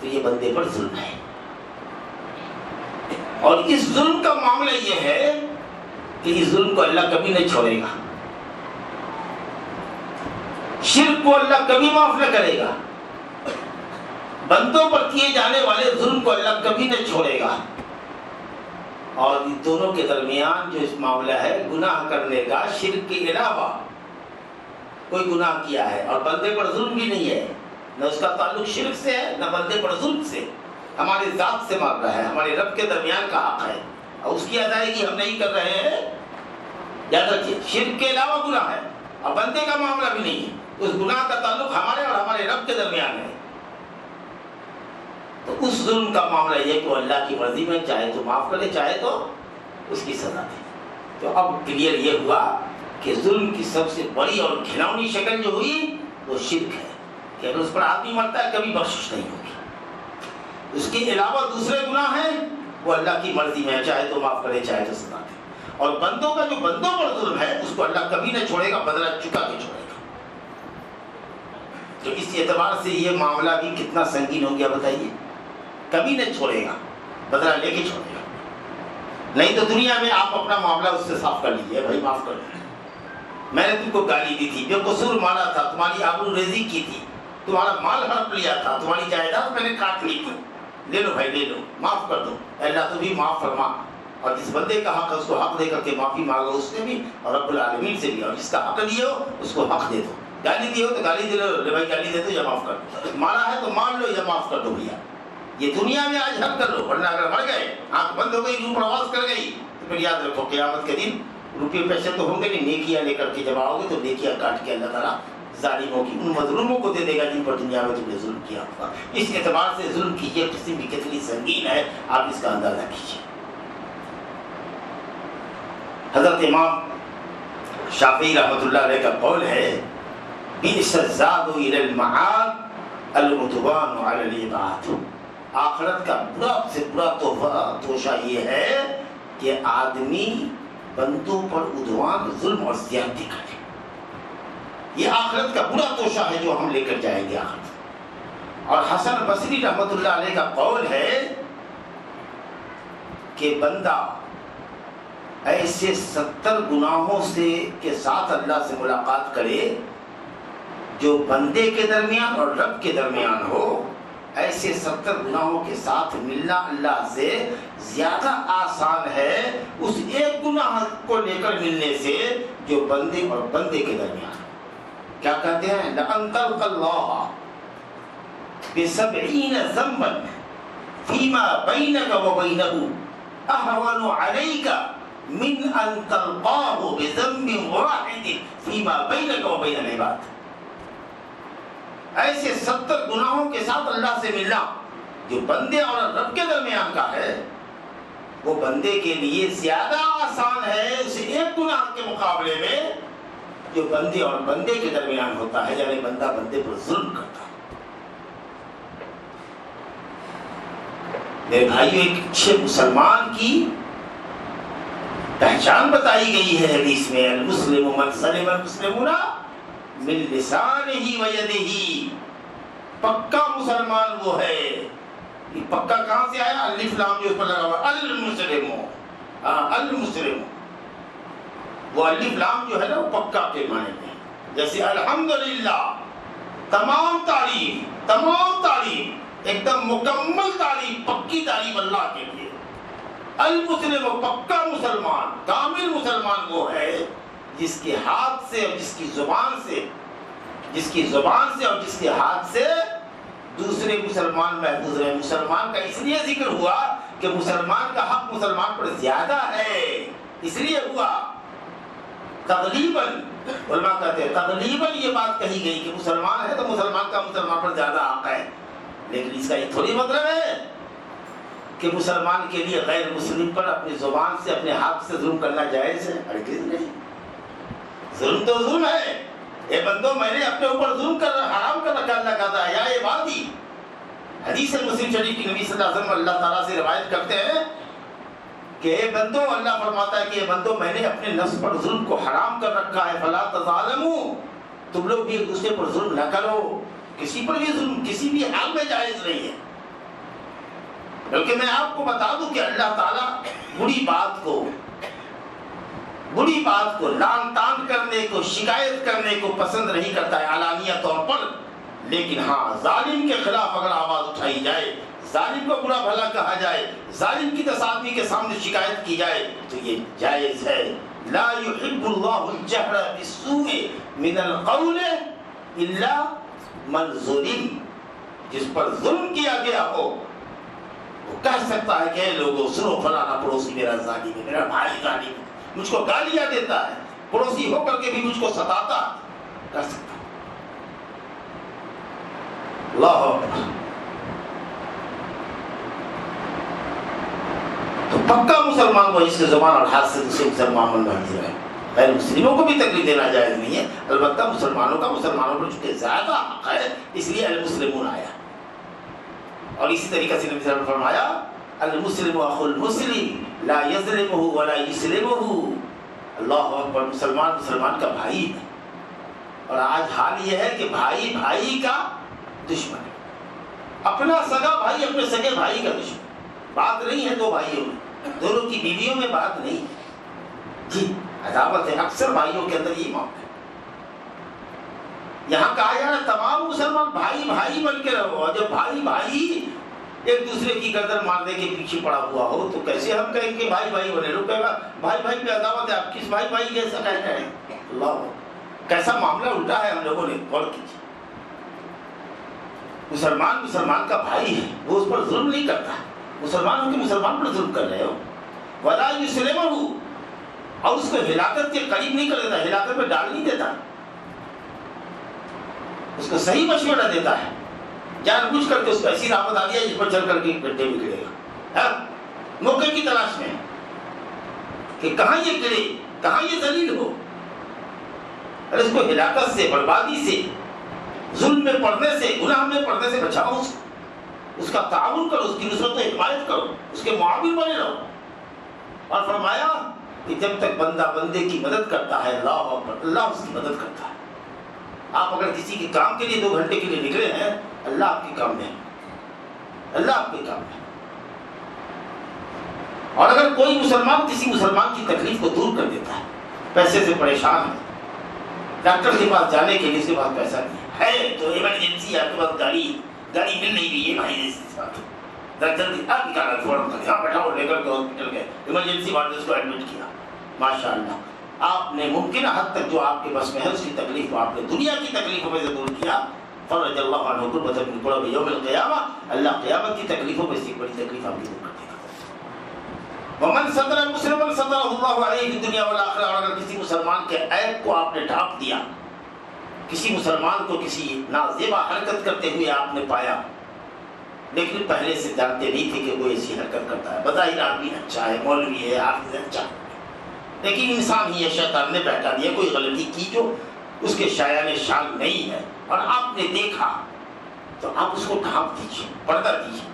تو یہ بندے پر ظلم ہے۔ اور اس ظلم کا معاملہ یہ ہے کہ اس ظلم کو اللہ کبھی نہیں چھوڑے گا۔ شرک کو اللہ کبھی معاف نہ کرے گا۔ بندوں پر کیے جانے والے ظلم کو اللہ کبھی نہیں چھوڑے گا۔ اور ان دونوں کے درمیان جو اس معاملہ ہے، گناہ کرنے کا، شرک کے علاوہ کوئی گناہ کیا ہے اور بندے پر ظلم بھی نہیں ہے، نہ اس کا تعلق شرک سے ہے، نہ بندے پر ظلم سے۔ ہماری ذات سے مار رہا ہے ہمارے رب کے درمیان کا حق ہے۔ اور اس کی ادائیگی ہم نہیں کر رہے ہیں۔ یاد رکھیے، شرک کے علاوہ گناہ ہے، اور بندے کا معاملہ بھی نہیں ہے۔ اس گناہ کا تعلق ہمارے اور ہمارے رب کے درمیان ہے۔ تو اس ظلم کا معاملہ یہ کہ اللہ کی مرضی میں چاہے تو معاف کرے، چاہے تو اس کی سزا دے۔ تو اب کلیئر یہ ہوا کہ ظلم کی سب سے بڑی اور گھناؤنی شکل جو ہوئی وہ شرک ہے، کہ اگر اس پر آدمی مرتا ہے کبھی بخشش نہیں ہوگی۔ اس کے علاوہ دوسرے گناہ ہیں، وہ اللہ کی مرضی میں چاہے تو معاف کرے، چاہے تو سزا دے۔ اور بندوں کا جو بندوں پر ظلم ہے، اس کو اللہ کبھی نہ چھوڑے گا بدلا چکا کے چھوڑے گا۔ تو اس اعتبار سے یہ معاملہ بھی کتنا سنگین ہو گیا بتائیے؟ کبھی نہ چھوڑے گا بدلا لے کے چھوڑے گا۔ نہیں تو دنیا میں آپ اپنا معاملہ اس سے صاف کر لیجیے بھائی معاف کر لیجیے میں نے تم کو گالی دی تھی جو قصور مانا تھا، تمہاری آبرو ریزی کی تھی، تمہارا مال ہڑپ لیا تھا، تمہاری جائیداد میں نے کاٹ لی تھی۔ لے لو بھائی، لے لو، معاف کر دو۔ اللہ، تو بھی معاف فرما۔ اور جس بندے کا حق ہے، اس کو حق دے کر کے معافی مانگو اس سے بھی اور رب العالمین سے بھی۔ اور جس کا حق لیے ہو، اس کو حق دے دو۔ گالی دی ہو تو گالی دے لو بھائی، گالی دے دو یا معاف کر دو۔ مارا ہے تو مان لو یا معاف کر دو بھیا۔ یہ دنیا میں آج حل کر لو، ورنہ اگر مر گئے، آنکھ بند ہو گئی، روح پرواز کر گئی، تو پھر یاد رکھو، قیامت کے دن روپے پیسے تو ہوں گے نہیں، نیکیاں لے کر کے جب آؤ گے تو نیکیاں کاٹ کے اللہ تعالیٰ ظالموں کی، ان مظلوموں کو دے دے گا جن پر دنیا میں تم نے ظلم کیا ہوگا اس اعتبار سے ظلم کی یہ قسم بھی کتنی سنگین ہے، آپ اس کا اندازہ کیجیے حضرت امام شافی رحمۃ اللہ علیہ کا قول ہے آخرت کا برا سے برا تحفہ توشہ یہ ہے کہ آدمی بندوں پر ادوان ظلم اور زیادتی کرے یہ آخرت کا برا توشہ ہے جو ہم لے کر جائیں گے آخرت۔ اور حسن بصری رحمت اللہ علیہ کا قول ہے کہ بندہ ایسے ستر گناہوں سے کے ساتھ اللہ سے ملاقات کرے جو بندے کے درمیان اور رب کے درمیان ہو۔ ایسے ستر گناہوں کے ساتھ ملنا اللہ سے زیادہ آسان ہے اس ایک گناہ کو لے کر ملنے سے جو بندے اور بندے کے درمیان کیا کہتے ہیں؟ لَأَن اللَّهَ بِسَبْعِينَ ذَنْبًا فِيمَا بَيْنَكَ وَبَيْنَهُ أَحْوَنُ عَلَيْكَ مِنْ أَن تَلْقَاهُ بِذَنْبٍ وَاحِدٍ فِيمَا بَيْنَكَ وَبَيْنَ الْعِبَادِ۔ ایسے ستر گناہوں کے ساتھ اللہ سے ملنا جو بندے اور رب کے درمیان کا ہے، وہ بندے کے لیے زیادہ آسان ہے اس ایک گناہ کے مقابلے میں جو بندے اور بندے کے درمیان ہوتا ہے یعنی بندہ بندے پر ظلم کرتا ہے۔ میرے بھائیو، ایک اچھے مسلمان کی پہچان بتائی گئی ہے حدیث میں، المسلم من سلم المسلمون من لسان ہی وید ہی پکا مسلمان وہ ہے۔ یہ پکا کہاں سے آیا؟ الف لام جو اس پر لگا ہوا المسلم المسلم ہاں، وہ الف لام جو ہے نا، وہ پکا کے معنی میں جیسے الحمدللہ، تمام تعریف تمام تعریف ایک دم مکمل تعریف پکی تعریف اللہ کے لیے۔ المسلم پکا مسلمان، کامل مسلمان وہ ہے۔ جس کے ہاتھ سے اور جس کی زبان سے، جس کی زبان سے اور جس کے ہاتھ سے دوسرے مسلمان محفوظ رہے۔ مسلمان کا اس لیے ذکر ہوا کہ مسلمان کا حق مسلمان پر زیادہ ہے۔ اس لیے ہوا۔ تقریباً، علماء کہتے ہیں، تقریباً یہ بات کہی گئی کہ مسلمان ہے تو مسلمان کا مسلمان پر زیادہ حق ہے۔ لیکن اس کا یہ تھوڑی مطلب ہے کہ مسلمان کے لیے غیر مسلم پر اپنی زبان سے، اپنے ہاتھ سے ظلم کرنا جائز ہے۔ ہرگز نہیں ظلم تو ظلم ہے۔ اے بندو، میں نے اپنے اوپر ظلم کر، حرام کر رکھا، اللہ کہتا ہے یا یہ بادی حدیث مسلم شریف کی نبی صلی اللہ علیہ وسلم اللہ تعالیٰ سے روایت کرتے ہیں کہ اے بندو، اللہ فرماتا ہے کہ اے بندو، میں نے اپنے نفس پر ظلم کو حرام کر رکھا ہے، فلا تظالمو۔ تم لوگ بھی ایک دوسرے پر ظلم نہ کرو۔ کسی پر بھی ظلم، کسی بھی حال میں جائز نہیں ہے۔ بلکہ میں آپ کو بتا دوں کہ اللہ تعالیٰ بری بات کو بری بات کو لان تان کرنے کو، شکایت کرنے کو پسند نہیں کرتا ہے، علانیہ طور پر۔ لیکن ہاں ظالم کے خلاف اگر آواز اٹھائی جائے، ظالم کو برا بھلا کہا جائے، ظالم کی تصادمی کے سامنے شکایت کی جائے، تو یہ جائز ہے۔ لا يحب الله الجهر بالسوء من القول الا من ظلم۔ جس پر ظلم کیا گیا ہو، وہ کہہ سکتا ہے کہ لوگوں سنو فلانا پڑوسی میرا ظالم ہے، میرا بھائی ظالم ہے۔ مجھ کو گالیاں دیتا ہے۔ پڑوسی ہو کر کے بھی مجھ کو ستاتا کر سکتا اللہ تو پکا مسلمان کو اس کے زبان اور ہاتھ سے دوسرے مسلمان میں حاضر ہے۔ غیر مسلموں کو بھی تکلیف دینا جائز نہیں ہے۔ البتہ مسلمانوں کا مسلمانوں پر چونکہ زیادہ حق ہے، اس لیے المسلمون آیا۔ اور اسی طریقے سے نبی صلی اللہ علیہ وسلم فرمایا، المسلم اخو المسلم۔ لا یظلمہ ولا یسلمہ اللہ اکبر، مسلمان مسلمان کا بھائی ہے۔ اور آج حال یہ ہے کہ بھائی بھائی کا دشمن ہے۔ اپنا سگا بھائی، اپنے سگے بھائی کا دشمن۔ بات نہیں ہے دو بھائیوں میں۔ دونوں کی بیویوں میں بات نہیں جی عداوت ہے۔ اکثر بھائیوں کے اندر یہ معاملہ یہاں کہا جا رہا ہے تمام مسلمان بھائی بھائی بن کے رہو۔ اور جب بھائی بھائی ایک دوسرے کی گردن مارنے کے پیچھے پڑا ہوا ہو، تو کیسے ہم کہیں گے بھائی بھائی بنے؟ رہو کہے گا، بھائی بھائی پہ عداوت ہے، آپ کس بھائی بھائی جیسا کہہ رہے ہیں؟ اللہ، کیسا معاملہ الٹا ہے ہم لوگوں نے؟ غور کیجیے۔ مسلمان مسلمان کا بھائی ہے، وہ اس پر ظلم نہیں کرتا۔ مسلمان ہو کے مسلمان پر ظلم کر رہے ہو۔ ولا یسلمہ ہو اور اس کو ہلاکت کے قریب نہیں کر دیتا، ہلاکت میں ڈال نہیں دیتا۔ اس کو صحیح مشورہ دیتا ہے۔ جان بوجھ کر کے اس کو ایسی راوت آ دیا جس پر چل کر کے گڈھے میں گرے گا۔ ہاں، موقع کی تلاش میں کہ کہاں یہ گرے، کہاں یہ ذلیل ہو؟ اور اس کو ہلاکت سے، بربادی سے، ظلم میں پڑھنے سے، گناہ میں پڑھنے سے بچاؤ اس اس کا تعاون کرو، اس کی نصرت و حمایت کرو، اس کے معاون بنے رہو۔ اور فرمایا کہ جب تک بندہ بندے کی مدد کرتا ہے، اللہ اکبر، اللہ اس کی مدد کرتا ہے۔ آپ اگر کسی کے کام کے لیے دو گھنٹے کے لیے نکلے ہیں اللہ آپ کے کام میں اللہ آپ کے کام میں اور اگر کوئی مسلمان کسی مسلمان کی تکلیف کو دور کر دیتا ہے، پیسے سے پریشان ہے، ڈاکٹر کے پاس جانے کے لیے اس کے پاس پیسہ نہیں ہے۔ تو ایمرجنسی آپ کے پاس گاڑی گاڑی مل نہیں رہی ہے، بھائی جلدی آپ نکالا فوراً یہاں بیٹھا وہ لے کر کے ہاسپٹل گئے۔ ایمرجنسی وارڈ اس کو ایڈمٹ کیا۔ ماشاء اللہ آپ نے ممکن حد تک جو آپ کے بس میں ہے اس کی تکلیف کو، آپ نے دنیا کی تکلیفوں میں سے دور کیا فرج اللہ عنہ قربت ابن قرب یوم القیامہ اللہ قیامت کی تکلیفوں میں سے بڑی تکلیف آپ کی دور کر دے گا۔ ومن صدر مسلم صدر اللہ علیہ کی دنیا والآخرہ، اور اگر کسی مسلمان کے عیب کو آپ نے ڈھانپ دیا، کسی مسلمان کو کسی نازیبہ حرکت کرتے ہوئے آپ نے پایا، لیکن پہلے سے جانتے نہیں تھے کہ وہ ایسی حرکت کرتا ہے۔ بظاہر آدمی اچھا ہے، مولوی ہے، حافظ اچھا۔ ہے لیکن انسان ہی ہے، شیطان نے بیٹھا دیا کوئی غلطی کی جو اس کے شایان شان نہیں ہے۔ اور آپ نے دیکھا تو آپ اس کو ڈھانپ دیجیے پردہ دیجیے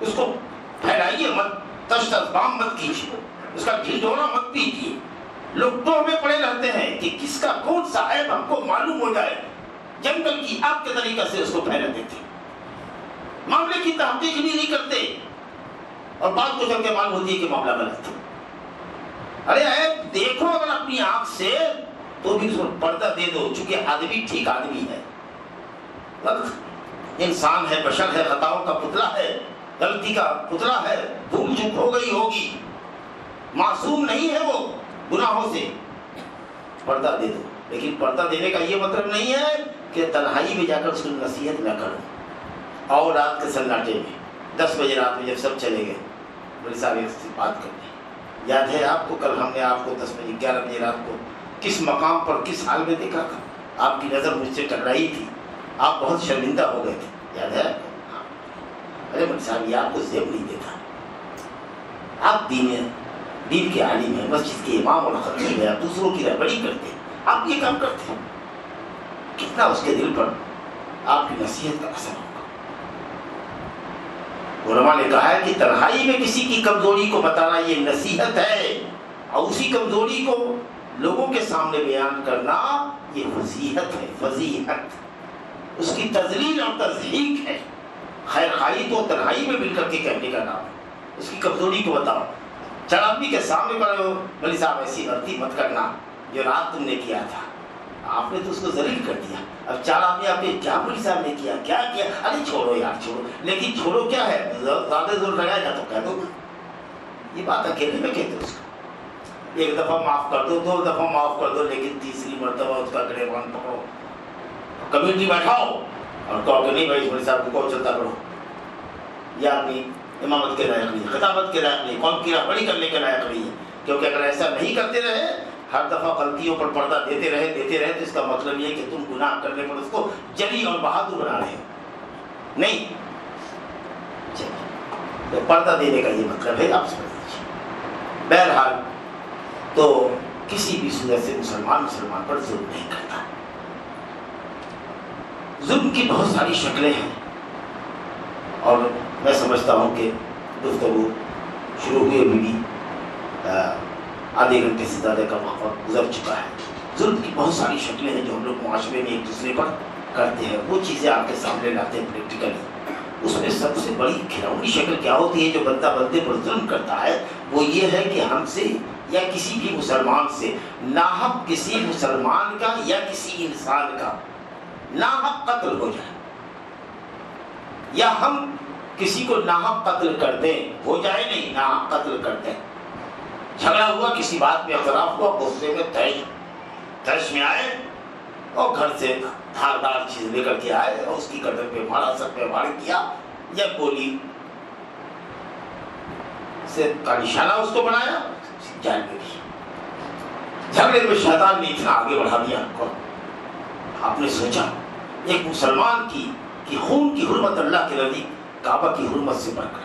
اس کو پھیلائیے مت تشت بام مت کیجیے اس کا ڈھنڈورا مت پیجیے لوگ تو ہمیں پڑے رہتے ہیں کہ کس کا کون سا عیب ہم کو معلوم ہو جائے۔ جنگل کی آگ کے طریقہ سے اس کو پھیلا دیتے۔ معاملے کی تحقیق بھی نہیں کرتے۔ اور بات کو چل کے معلوم ہوتی ہے کہ معاملہ غلط ہے۔ ارے عیب، دیکھو اگر اپنی آنکھ سے تو بھی اس کو پردہ دے دو، چونکہ آدمی ٹھیک آدمی ہے۔ انسان ہے، بشر ہے، خطاؤں کا پتلا ہے، غلطی کا پتلا ہے، بھول چک ہو گئی ہوگی۔ معصوم نہیں ہے وہ، گناہوں سے۔ پردہ دے دو۔ لیکن پردہ دینے کا یہ مطلب نہیں ہے کہ تنہائی میں جا کر اس کو نصیحت نہ کرو۔ اور رات کے سناٹے میں۔ دس بجے رات میں جب سب چلے گئے، بڑی ساری بات کرتے یاد ہے آپ کو، کل ہم نے آپ کو دس بجے گیارہ بجے رات کو کس مقام پر کس حال میں دیکھا تھا؟ آپ کی نظر مجھ سے ٹکرائی تھی۔ آپ بہت شرمندہ ہو گئے تھے۔ یاد ہے؟ ارے مل صاحب، یہ آپ کو زیب نہیں دیتا۔ آپ دین دین کے عالم ہیں، مسجد کے امام اور خطیب ہیں دوسروں کی رہبری کرتے ہیں۔ آپ یہ کام کرتے ہیں۔ کتنا اس کے دل پر آپ کی نصیحت کا اثر ہوگا۔ علماء نے کہا ہے کہ تنہائی میں کسی کی کمزوری کو بتانا یہ نصیحت ہے اور اسی کمزوری کو لوگوں کے سامنے بیان کرنا یہ وضیحت ہے وضیحت اس کی تزلیل اور تزلیق ہے۔ خیر خائی تو تنہائی میں مل کر کے کہنے کا نام ہے۔ اس کی کمزوری کو بتاؤ۔ چل آدمی کے سامنے پڑے ہو، بلی صاحب ایسی غلطی مت کرنا جو رات تم نے کیا تھا۔ آپ نے تو اس کو ذلیل کر دیا۔ اب چار آدمی آپ نے کیا پولیس صاحب نے کیا کیا کیا؟ ارے چھوڑو یار، چھوڑو۔ لیکن چھوڑو کیا ہے؟ زیادہ زور لگائے گا تو کہہ دو۔ یہ بات اکیلے میں کہتے اس کو۔ ایک دفعہ معاف کر دو دو دفعہ معاف کر دو، لیکن تیسری مرتبہ اس کا گریبان پکڑو۔ کمیٹی بیٹھاؤ اور کہو کہ نہیں بھائی صاحب کو چلتا کرو یہ آدمی امامت کے لائق نہیں خطابت کے لائق نہیں قوم کی رہبری کرنے کے لائق نہیں ہے۔ کیونکہ اگر ایسا نہیں کرتے رہے، ہر دفعہ غلطیوں پر پردہ دیتے رہے دیتے رہے، تو اس کا مطلب یہ کہ تم گناہ کرنے پر اس کو جلی اور بہادر بنا رہے ہو۔ نہیں۔ تو پردہ دینے کا یہ مطلب ہے، آپ سمجھ لیجیے بہرحال تو کسی بھی صورت سے مسلمان مسلمان پر ظلم نہیں کرتا ظلم کی بہت ساری شکلیں ہیں اور میں سمجھتا ہوں کہ گفتگو شروع ہوئے بھی آدھے گھنٹے سے زیادہ کا وقت گزر چکا ہے ظلم کی بہت ساری شکلیں ہیں جو ہم لوگ معاشرے میں ایک دوسرے پر کرتے ہیں وہ چیزیں آپ کے سامنے لاتے ہیں پریکٹیکلی اس میں سب سے بڑی کھلونی شکل کیا ہوتی ہے جو بندہ بندے پر ظلم کرتا ہے وہ یہ ہے کہ ہم سے یا کسی بھی مسلمان سے ناحق کسی مسلمان کا یا کسی انسان کا ناحق قتل ہو جائے۔ یا ہم کسی کو ناحق قتل کر دیں، ہو جائے نہیں ناحق قتل کر دیں۔ جھگڑا ہوا، کسی بات میں اختلاف ہوا، غصے میں تیش تیش میں آئے اور گھر سے دھار دار چیز لے کر کے آئے اور اس کی گردن پہ مارا، سر پہ مار کیا یا گولی سے کا نشانہ اس کو بنایا۔ جان میں بھی جھگڑے میں شیطان نے اتنا آگے بڑھا دیا آپ کو۔ آپ نے سوچا، ایک مسلمان کی کہ خون کی حرمت اللہ کے نبی کعبہ کی حرمت سے بڑھ کر،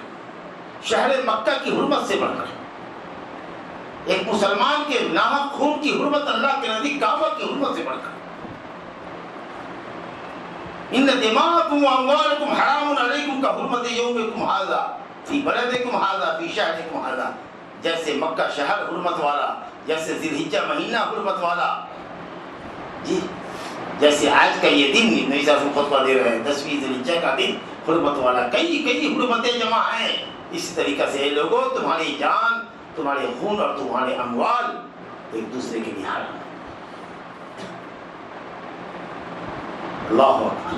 شہر مکہ کی حرمت سے بڑھ کر۔ ایک مسلمان کے نامک خون کی حرمت اللہ کے نبی کعبہ کی حرمت سے بڑھ کر۔ ان دماغکم و اموالکم حرام علیکم کا حرمت یومکم حاضا فی بلدکم حاضا فی شہرکم حاضا جیسے مکہ شہر حرمت والا، جیسے ذلحجہ مہینہ حرمت والا۔ جی جیسے آج کا یہ دن نبی صاحب خطبہ دے رہے ہیں، دسویں ذلحجہ کا دن حرمت والا۔ کئی کئی حرمتیں جمع ہیں۔ اس طریقہ سے لوگوں تمہاری جان، تمہارے خون اور تمہارے اموال ایک دوسرے کے لیے حرام اللہ اکبر۔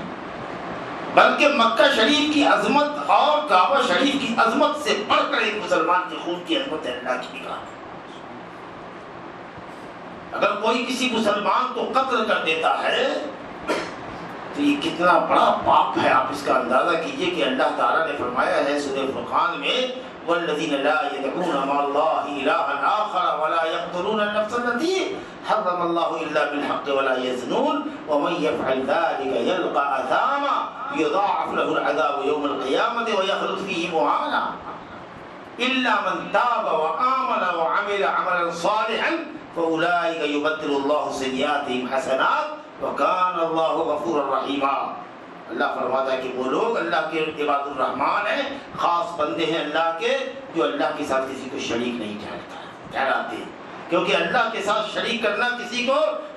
بلکہ مکہ شریف کی عظمت اور کعبہ شریف کی عظمت سے بڑھ کر ایک مسلمان کے خون کی عظمت اللہ کی نگاہ اگر کوئی کسی مسلمان کو قتل کر دیتا ہے، تو یہ کتنا بڑا پاپ ہے۔ آپ اس کا اندازہ کیجیے کہ اللہ تعالیٰ نے فرمایا ہے سورہ فرقان میں والذین لا يدعون مع الله الها آخر ولا يقتلون النفس التي حرم الله الا بالحق ولا يزنون ومن يفعل ذلك يلقى اثاما يضاعف له العذاب يوم القيامه ويخلد فيه مهانا الا من تاب وامن وعمل عملا صالحا فاولئك يبدل الله سيئاتهم حسنات وكان الله غفورا رحيما اللہ فرماتا ہے کہ وہ لوگ اللہ کے عباد الرحمان ہیں، خاص بندے ہیں اللہ کے، جو اللہ کے ساتھ کسی کو شریک نہیں ٹھہرتا۔ ٹھہراتے کیونکہ اللہ کے ساتھ شریک کرنا کسی کو،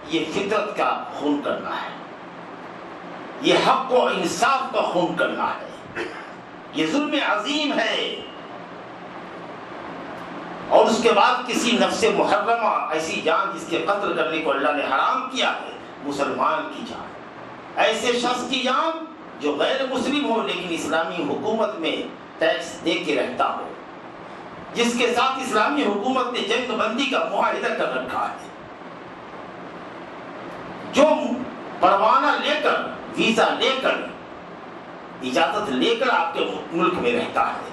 یہ فطرت کا خون کرنا ہے۔ یہ حق و انصاف کا خون کرنا ہے۔ یہ ظلم عظیم ہے۔ اور اس کے بعد کسی نفس محرمہ، ایسی جان جس کے قتل کرنے کو اللہ نے حرام کیا ہے، مسلمان کی جان۔ ایسے شخص کی جان جو غیر مسلم ہو لیکن اسلامی حکومت میں ٹیکس دے کے رہتا ہو، جس کے ساتھ اسلامی حکومت نے جنگ بندی کا معاہدہ کر رکھا ہے۔ جو پروانہ لے کر، ویزا لے کر، اجازت لے کر آپ کے ملک میں رہتا ہے۔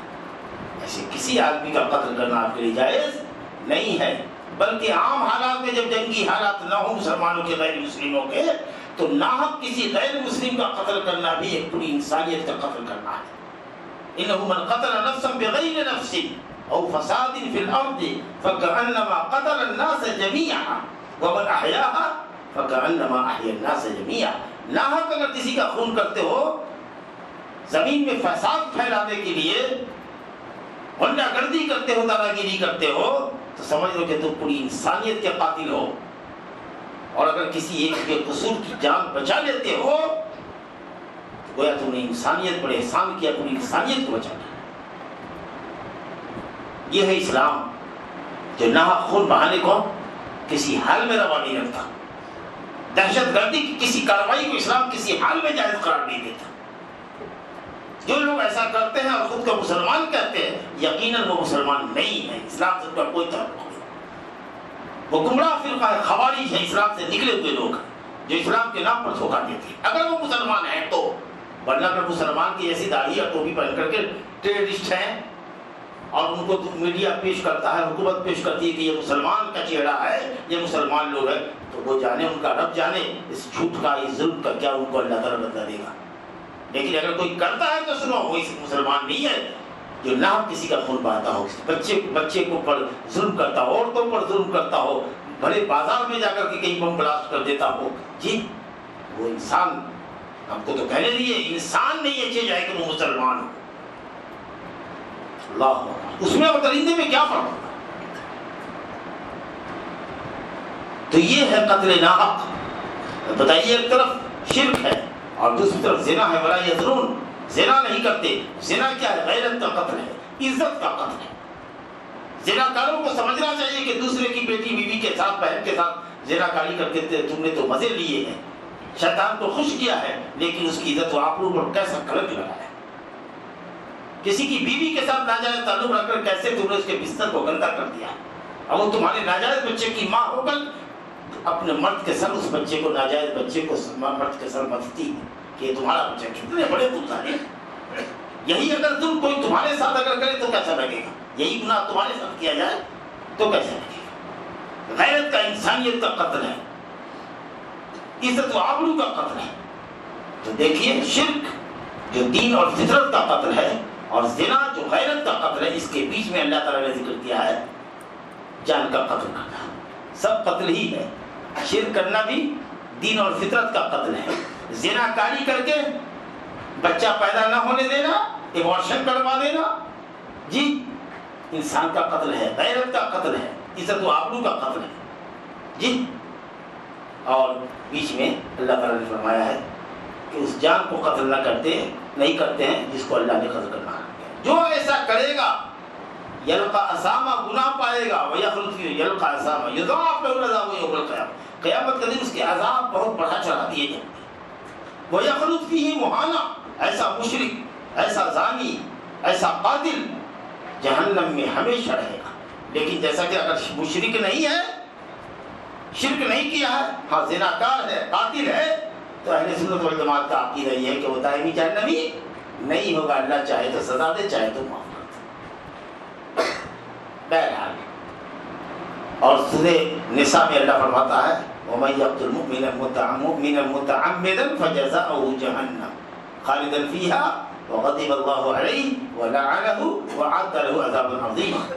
ایسے کسی آدمی کا قتل کرنا آپ کے لیے جائز نہیں ہے، بلکہ عام حالات میں جب جنگی حالات نہ ہوں مسلمانوں کے غیر مسلموں کے تو ناحق کسی غیر مسلم کا قتل کرنا بھی ایک پوری انسانیت کا قتل کرنا ہے۔ انہو من قتل نفسا بغیر نفس او فساد فی الارض فکأنما قتل الناس جميعا ومن احیاها فکأنما احیا الناس جميعا ناحق اگر کسی کا خون کرتے ہو، زمین میں فساد پھیلانے کے لیے ہنڈا گردی کرتے ہو دادا گیری کرتے ہو، تو سمجھ لو کہ تم پوری انسانیت کے قاتل ہو۔ اور اگر کسی ایک کے قصور کی جان بچا لیتے ہو، تو گویا تم نے انسانیت پر احسان کیا پوری انسانیت کو بچا لیا۔ یہ ہے اسلام، جو نہ خون بہانے کو کسی حال میں روا نہیں رکھتا۔ دہشت گردی کی کسی کاروائی کو اسلام کسی حال میں جائز قرار نہیں دیتا۔ جو لوگ ایسا کرتے ہیں اور خود کو مسلمان کہتے ہیں، یقیناً وہ مسلمان نہیں ہے اسلام سے کا کوئی تعلق نہیں۔ وہ گمراہ فرقہ ہے خوارج ہے اسلام سے نکلے ہوئے لوگ، جو اسلام کے نام پر دھوکہ دیتے ہیں۔ اگر وہ مسلمان ہیں تو۔ ورنہ اگر مسلمان کی ایسی داڑھی یا ٹوپی پہن کر کے ٹیررسٹ ہیں اور ان کو میڈیا پیش کرتا ہے، حکومت پیش کرتی ہے کہ یہ مسلمان کا چہرہ ہے، یہ مسلمان لوگ ہیں، تو وہ جانے، ان کا رب جانے اس جھوٹ کا، اس ظلم کا کیا ان کو اللہ تعالیٰ بدلا دے گا۔ لیکن اگر کوئی کرتا ہے تو سنو، وہ اس مسلمان نہیں ہے۔ جو نہ کسی کا خون بہاتا ہو بچے بچے کو پر ظلم کرتا ہو، عورتوں پر ظلم کرتا ہو بڑے بازار میں جا کر کے کہیں بم بلاسٹ کر دیتا ہو جی وہ انسان، ہم کو تو کہنے دیے انسان نہیں اچھے جائے کہ وہ مسلمان ہو۔ اللہ اس میں اور درندے میں کیا فرق تو یہ ہے قتل ناحق۔ بتائیے ایک طرف شرک ہے اور دوسری طرف زنا ہے بڑا یزرون زنا نہیں کرتے، زنا کیا ہے؟ غیرت کا قتل ہے، عزت کا قتل ہے۔ زنا کاروں کو سمجھنا چاہیے کہ دوسرے کی بیٹی بیوی کے ساتھ، بہن کے ساتھ زنا کاری کر کے تم نے تو مزے لیے ہیں۔ شیطان کو خوش کیا ہے، لیکن اس کی عزت و آبرو پر کیسا کلک لگا ہے؟ کسی کی بیوی کے ساتھ ناجائز تعلق رکھ کر کیسے تم نے اس کے بستر کو گندا کر دیا؟ اب وہ تمہارے ناجائز بچے کی ماں ہو کر اپنے مرد کے سر، اس بچے کو ناجائز بچے کو مرد کے سر متتی کہ تمہارا بچہ کتنے بڑے تمہارے یہی اگر تم کوئی تمہارے ساتھ اگر کرے تو کیسا لگے گا؟ یہی گناہ تمہارے ساتھ کیا جائے تو کیسا لگے گا؟ غیرت کا انسانیت کا قتل ہے، عزت و آبرو کا قتل ہے۔ تو دیکھیے، شرک جو دین اور فطرت کا قتل ہے اور زنا جو غیرت کا قتل ہے، اس کے بیچ میں اللہ تعالیٰ نے ذکر کیا ہے، جان کا قتل کرنا۔ سب قتل ہی ہے، شرک کرنا بھی دین اور فطرت کا قتل ہے۔ زنا کاری کر کے بچہ پیدا نہ ہونے دینا ایبارشن کروا دینا۔ جی انسان کا قتل ہے، غیرت کا قتل ہے، عزت و آبرو کا قتل ہے۔ جی۔ اور بیچ میں اللہ تعالیٰ نے فرمایا ہے کہ اس جان کو قتل نہ کرتے، نہیں کرتے ہیں، جس کو اللہ نے قتل کرنا جو ایسا کرے گا، یلقا اسامہ گناہ پائے گا وہ یخلط یلقا اسامہ یضاعف له العذاب یوم القیامہ قیامت کے دن اس کے عذاب بہت بڑھا چڑھا دیے جائیں وہ یخلط فیہ مہانا ایسا مشرک، ایسا زانی، ایسا قاتل جہنم میں ہمیشہ رہے گا۔ لیکن جیسا کہ اگر مشرک نہیں ہے، شرک نہیں کیا ہے ہاں زناکار ہے، قاتل ہے، تو اہل سنت والجماعت کا عقیدہ یہ ہے کہ وہ دائمی جہنمی نہیں ہوگا۔ اللہ چاہے تو سزا دے، چاہے تو معاف کر دے۔ بہرحال، اور سورہ نساء میں اللہ فرماتا ہے وَمَن يَقْتُلْ مُؤْمِنًا مُتَعَمِّدًا مُتَعَمِّدًا فَجَزَاؤُهُ جَهَنَّمُ. خالدا فيها وغضب الله عليه ولعنه وعد له عذابا عظيما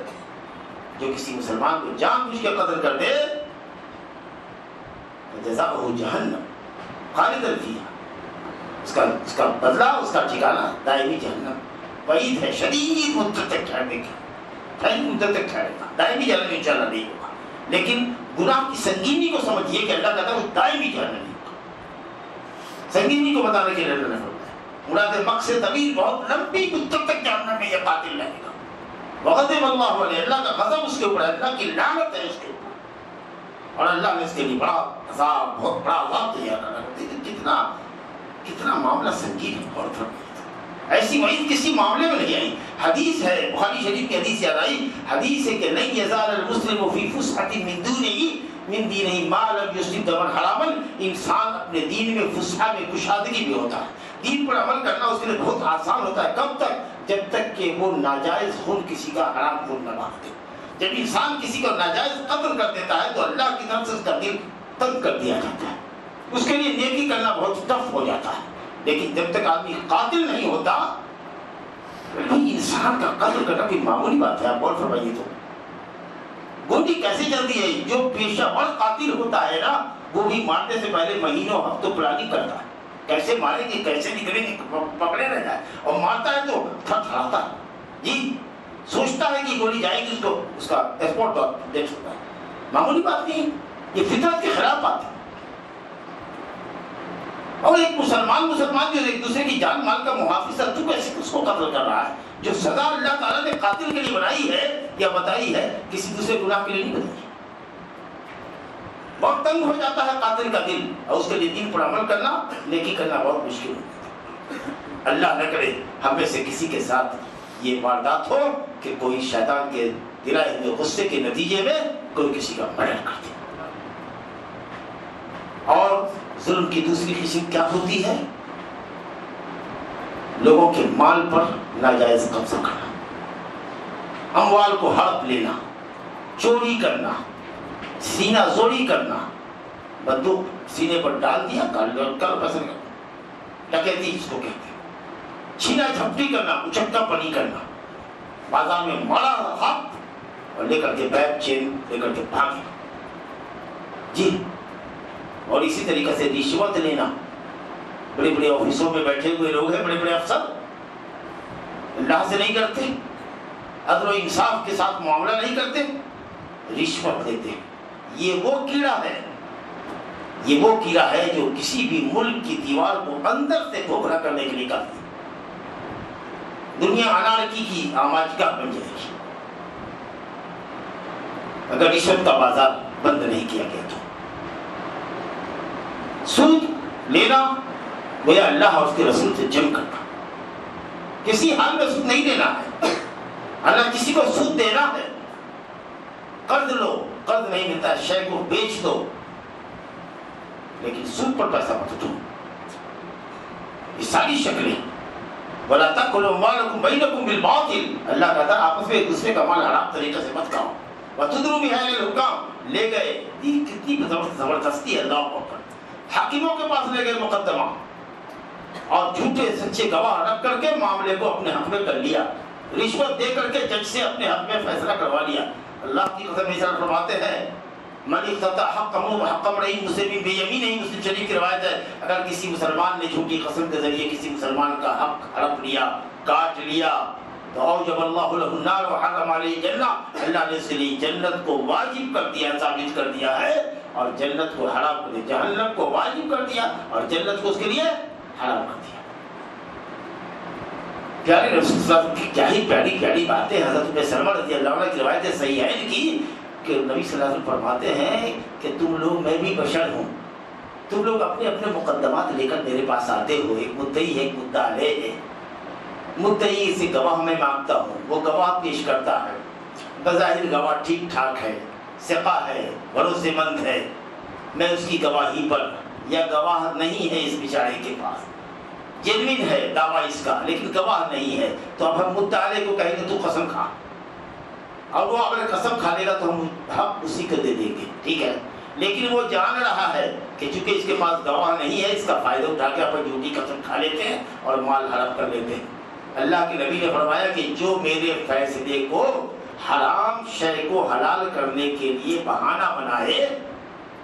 جو کسی مسلمان کو جان بوجھ کے قتل کر دے فجزاؤه جهنم. خالدا فيها. اس کا اس کا بدلہ، اس کا ٹھکانہ دائمی جہنم. وعید ہے، شدید مدت تک ٹھہرنے کی. ٹھہری مدت تک ٹھہرے گا. دائمی جہنم انشاءاللہ نہیں ہوگا. لیکن گناہ کی سنگینی کو سمجھیے کہ اللہ کہتا ہے وہ دائمی جہنم نہیں سنگینی کو بتانے کے لیے اللہ نے فرمایا مراد مقصد طویل بہت لمبی مدت تک جہنم میں یہ قاتل رہے گا وغضب اللہ علیہ، اللہ کا غضب اس کے اوپر ہے، اللہ کی لعنت ہے اس کے اوپر۔ اور اللہ نے اس کے لیے بڑا عذاب، بہت بڑا عذاب تیار کرا کتنا کتنا معاملہ سنگین ہے اور ایسی وعید کسی معاملے میں نہیں آئی۔ حدیث ہے، بخاری شریف کی حدیث یاد آئی۔ حدیث ہے کہ نہیں یزال المسلم فی فسحت من دونه من دینه ما لم یصب دمن حراما۔ انسان اپنے دین میں فسحہ میں کشادگی بھی ہوتا ہے۔ دین پر عمل کرنا اس کے لیے بہت آسان ہوتا ہے۔ کب تک؟ جب تک کہ وہ ناجائز خون کسی کا حرام خون نہ مانگتے جب انسان کسی کو ناجائز قتل کر دیتا ہے تو اللہ کی طرف سے اس کا دل تنگ کر دیا جاتا ہے۔ اس کے لیے نیکی کرنا بہت ٹف ہو جاتا ہے۔ لیکن جب تک آدمی قاتل نہیں ہوتا انسان کا قتل کرنا کوئی معمولی بات ہے، آپ غور فرمائیے تو۔ گولی کیسے چلتی ہے؟ جو پیشہ ور قاتل ہوتا ہے نا، وہ بھی مارنے سے پہلے مہینوں ہفتوں پلانی کرتا ہے۔ کیسے ماریں گے کیسے نکلیں گے پکڑے رہ جائے۔ اور مارتا ہے تو تھر تھراتا ہے۔ جی سوچتا ہے کہ گولی جائے گی اس کو اس کا ایکسپورٹ دیکھ ہے۔ معمولی بات نہیں، یہ فطرت کے خلاف بات ہے۔ اور ایک مسلمان مسلمان جو ایک دوسرے کی جان مال کا محافظ ہے تو کیسے اس کو قتل کر رہا ہے؟ جو سزا اللہ تعالیٰ نے قاتل کے لیے بنائی ہے یا بتائی ہے، کسی دوسرے گناہ کے لیے نہیں بتائی۔ بہت تنگ ہو جاتا ہے قاتل کا دل اور اس کے لیے دین پر عمل کرنا، نیکی کرنا بہت مشکل ہے۔ اللہ نہ کرے، ہم میں سے کسی کے ساتھ یہ واردات ہو کہ کوئی شیطان کے دلائے ہوئے غصے کے نتیجے میں کوئی کسی کا مرڈر کر دے۔ اور ظلم کی دوسری قسم کیا ہوتی ہے؟ لوگوں کے مال پر ناجائز قبضہ کرنا، اموال کو ہڑپ لینا، چوری کرنا، سینہ زوری کرنا، بندوق سینے پر ڈال دیا، کر پسند ڈکیتی اس کو کہتے ہیں۔ چھینا، جھپٹی کرنا اچکا پنی کرنا، بازار میں مڑا ہاتھ اور لے کر کے بیگ چین، لے کر کے بھاگے۔ جی۔ اور اسی طریقے سے رشوت لینا۔ بڑے بڑے آفسوں میں بیٹھے ہوئے لوگ ہیں، بڑے بڑے افسر۔ اللہ سے نہیں کرتے۔ عدل و انصاف کے ساتھ معاملہ نہیں کرتے۔ رشوت لیتے۔ یہ وہ کیڑا ہے۔ یہ وہ کیڑا ہے جو کسی بھی ملک کی دیوار کو اندر سے کھوکھلا کرنے کے لیے کرتے دنیا انارکی کی آماجگاہ بن جائے گی؟ اگر رشوت کا بازار بند نہیں کیا گیا تو۔ سود لینا۔ گویا اللہ اور اس کے رسول سے جنگ کرنا۔ کسی حال میں سود نہیں دینا ہے۔ اللہ کسی کو سود دینا ہے۔ قرض لو، قرض نہیں ملتا، شے کو بیچ دو۔ لیکن سود پر پیسہ مت دو یہ ساری شکلیں۔ بلا تک کھلو مالکم بینکم بالباطل۔ اللہ کہتا آپس میں ایک دوسرے کا مال حرام طریقے سے مت کھاؤ۔ وتدرو بھی ہے الحکام لے گئے۔ یہ کتنی زبردستی اللہ پر حاکموں کے پاس لے گئے مقدمہ۔ اور جھوٹے سچے گواہ رکھ کر کے معاملے کو اپنے حق میں کر لیا۔ رشوت دے کر کے جج سے اپنے حق میں فیصلہ کروا لیا۔ اللہ کی قسم اشارہ فرماتے ہیں، من افتتا حق مو حقم رہی مجھ بے یمی نہیں مسلم شریف کی روایت ہے۔ اگر کسی مسلمان نے جھوٹی قسم کے ذریعے کسی مسلمان کا حق ہڑپ لیا، کاٹ لیا، تو او جب اللہ له النار وحرم علیہ جنہ اللہ نے اس کے لیے جنت کو واجب کر دیا، ثابت کر دیا ہے۔ اور جنت کو حرام کر دیا، جہنم کو واجب کر دیا اور جنت کو اس کے لیے حرام کر دیا۔ پیارے رسول صلی اللہ علیہ وسلم کی کیا ہی پیاری پیاری باتیں، حضرت میں سلمہ رضی اللہ عنہ کی روایتیں صحیح ہیں ان کی کہ نبی صلی اللہ علیہ وسلم فرماتے ہیں کہ تم لوگ میں بھی بشر ہوں۔ تم لوگ اپنے اپنے مقدمات لے کر میرے پاس آتے ہو ایک مدعی ہے ایک مدعا ہے مدعی سے گواہ میں مانگتا ہوں، وہ گواہ پیش کرتا ہے۔ بظاہر گواہ ٹھیک ٹھاک ہے۔ سقا ہے، بھروسے مند ہے۔ میں اس کی گواہی پر یا گواہ نہیں ہے اس بیچارے کے پاس۔ جنوین ہے دعویٰ اس کا، لیکن گواہ نہیں ہے۔ تو اب ہم مطالعے کو کہیں گے تو قسم کھا۔ اور وہ اگر قسم کھا لے گا تو ہم حق اسی کو دے دیں گے، ٹھیک ہے؟ لیکن وہ جان رہا ہے کہ چونکہ اس کے پاس گواہ نہیں ہے، اس کا فائدہ اٹھا کے اپنی جھوٹی قسم کھا لیتے ہیں اور مال ہڑپ کر لیتے ہیں۔ اللہ کے نبی نے فرمایا کہ جو میرے فیصلے کو حرام شے کو حلال کرنے کے لیے بہانہ بنائے،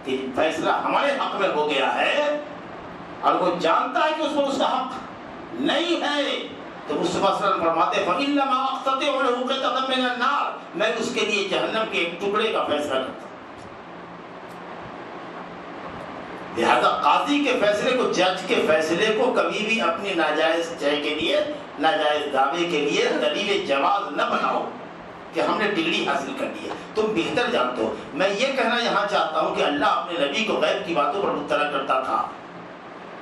کہ فیصلہ ہمارے حق میں ہو گیا ہے، اور وہ جانتا ہے کہ اس کو اس کا حق نہیں ہے، تو مصطفیٰ صلی فرماتے فَإِنَّمَا أَقْتَطِعُ لَهُ مِنَ النَّارِ۔ میں اس کے لیے جہنم کے ایک ٹکڑے کا فیصلہ کرتا لہذا قاضی کے فیصلے کو، جج کے فیصلے کو کبھی بھی اپنی ناجائز چہ کے لیے، ناجائز دعوے کے لیے دلیل جواز نہ بناؤ۔ کہ ہم نے ڈگری حاصل کر لی ہے۔ تم بہتر جانتے ہو۔ میں یہ کہنا یہاں چاہتا ہوں کہ اللہ اپنے نبی کو غیب کی باتوں پر مطلع کرتا تھا۔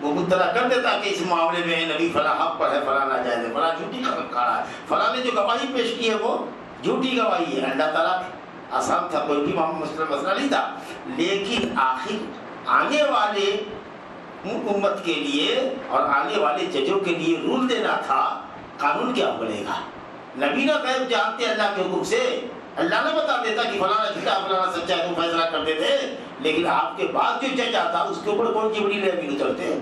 وہ مطلع کر دیتا کہ اس معاملے میں نبی فلاں حق پر ہے، فلاں ناجائز ہے، فلاں جھوٹی قدم کھا رہا ہے۔ فلاں نے جو گواہی پیش کی ہے وہ جھوٹی گواہی ہے۔ اللہ تعالیٰ آسان تھا، کوئی بھی مسئلہ مسئلہ نہیں تھا۔ لیکن آخر آنے والے امت کے لیے اور آنے والے ججوں کے لیے رول دینا تھا، قانون کیا بنے گا؟ نبی نہ غیب جانتے اللہ کے حکم سے۔ اللہ نے بتا دیتا کہ فلانا جھٹا فلانا سچا ہے، تو فیصلہ کرتے تھے لیکن آپ کے بعد جو جج آتا اس کے اوپر کون سی بڑی نبی اترتے ہیں؟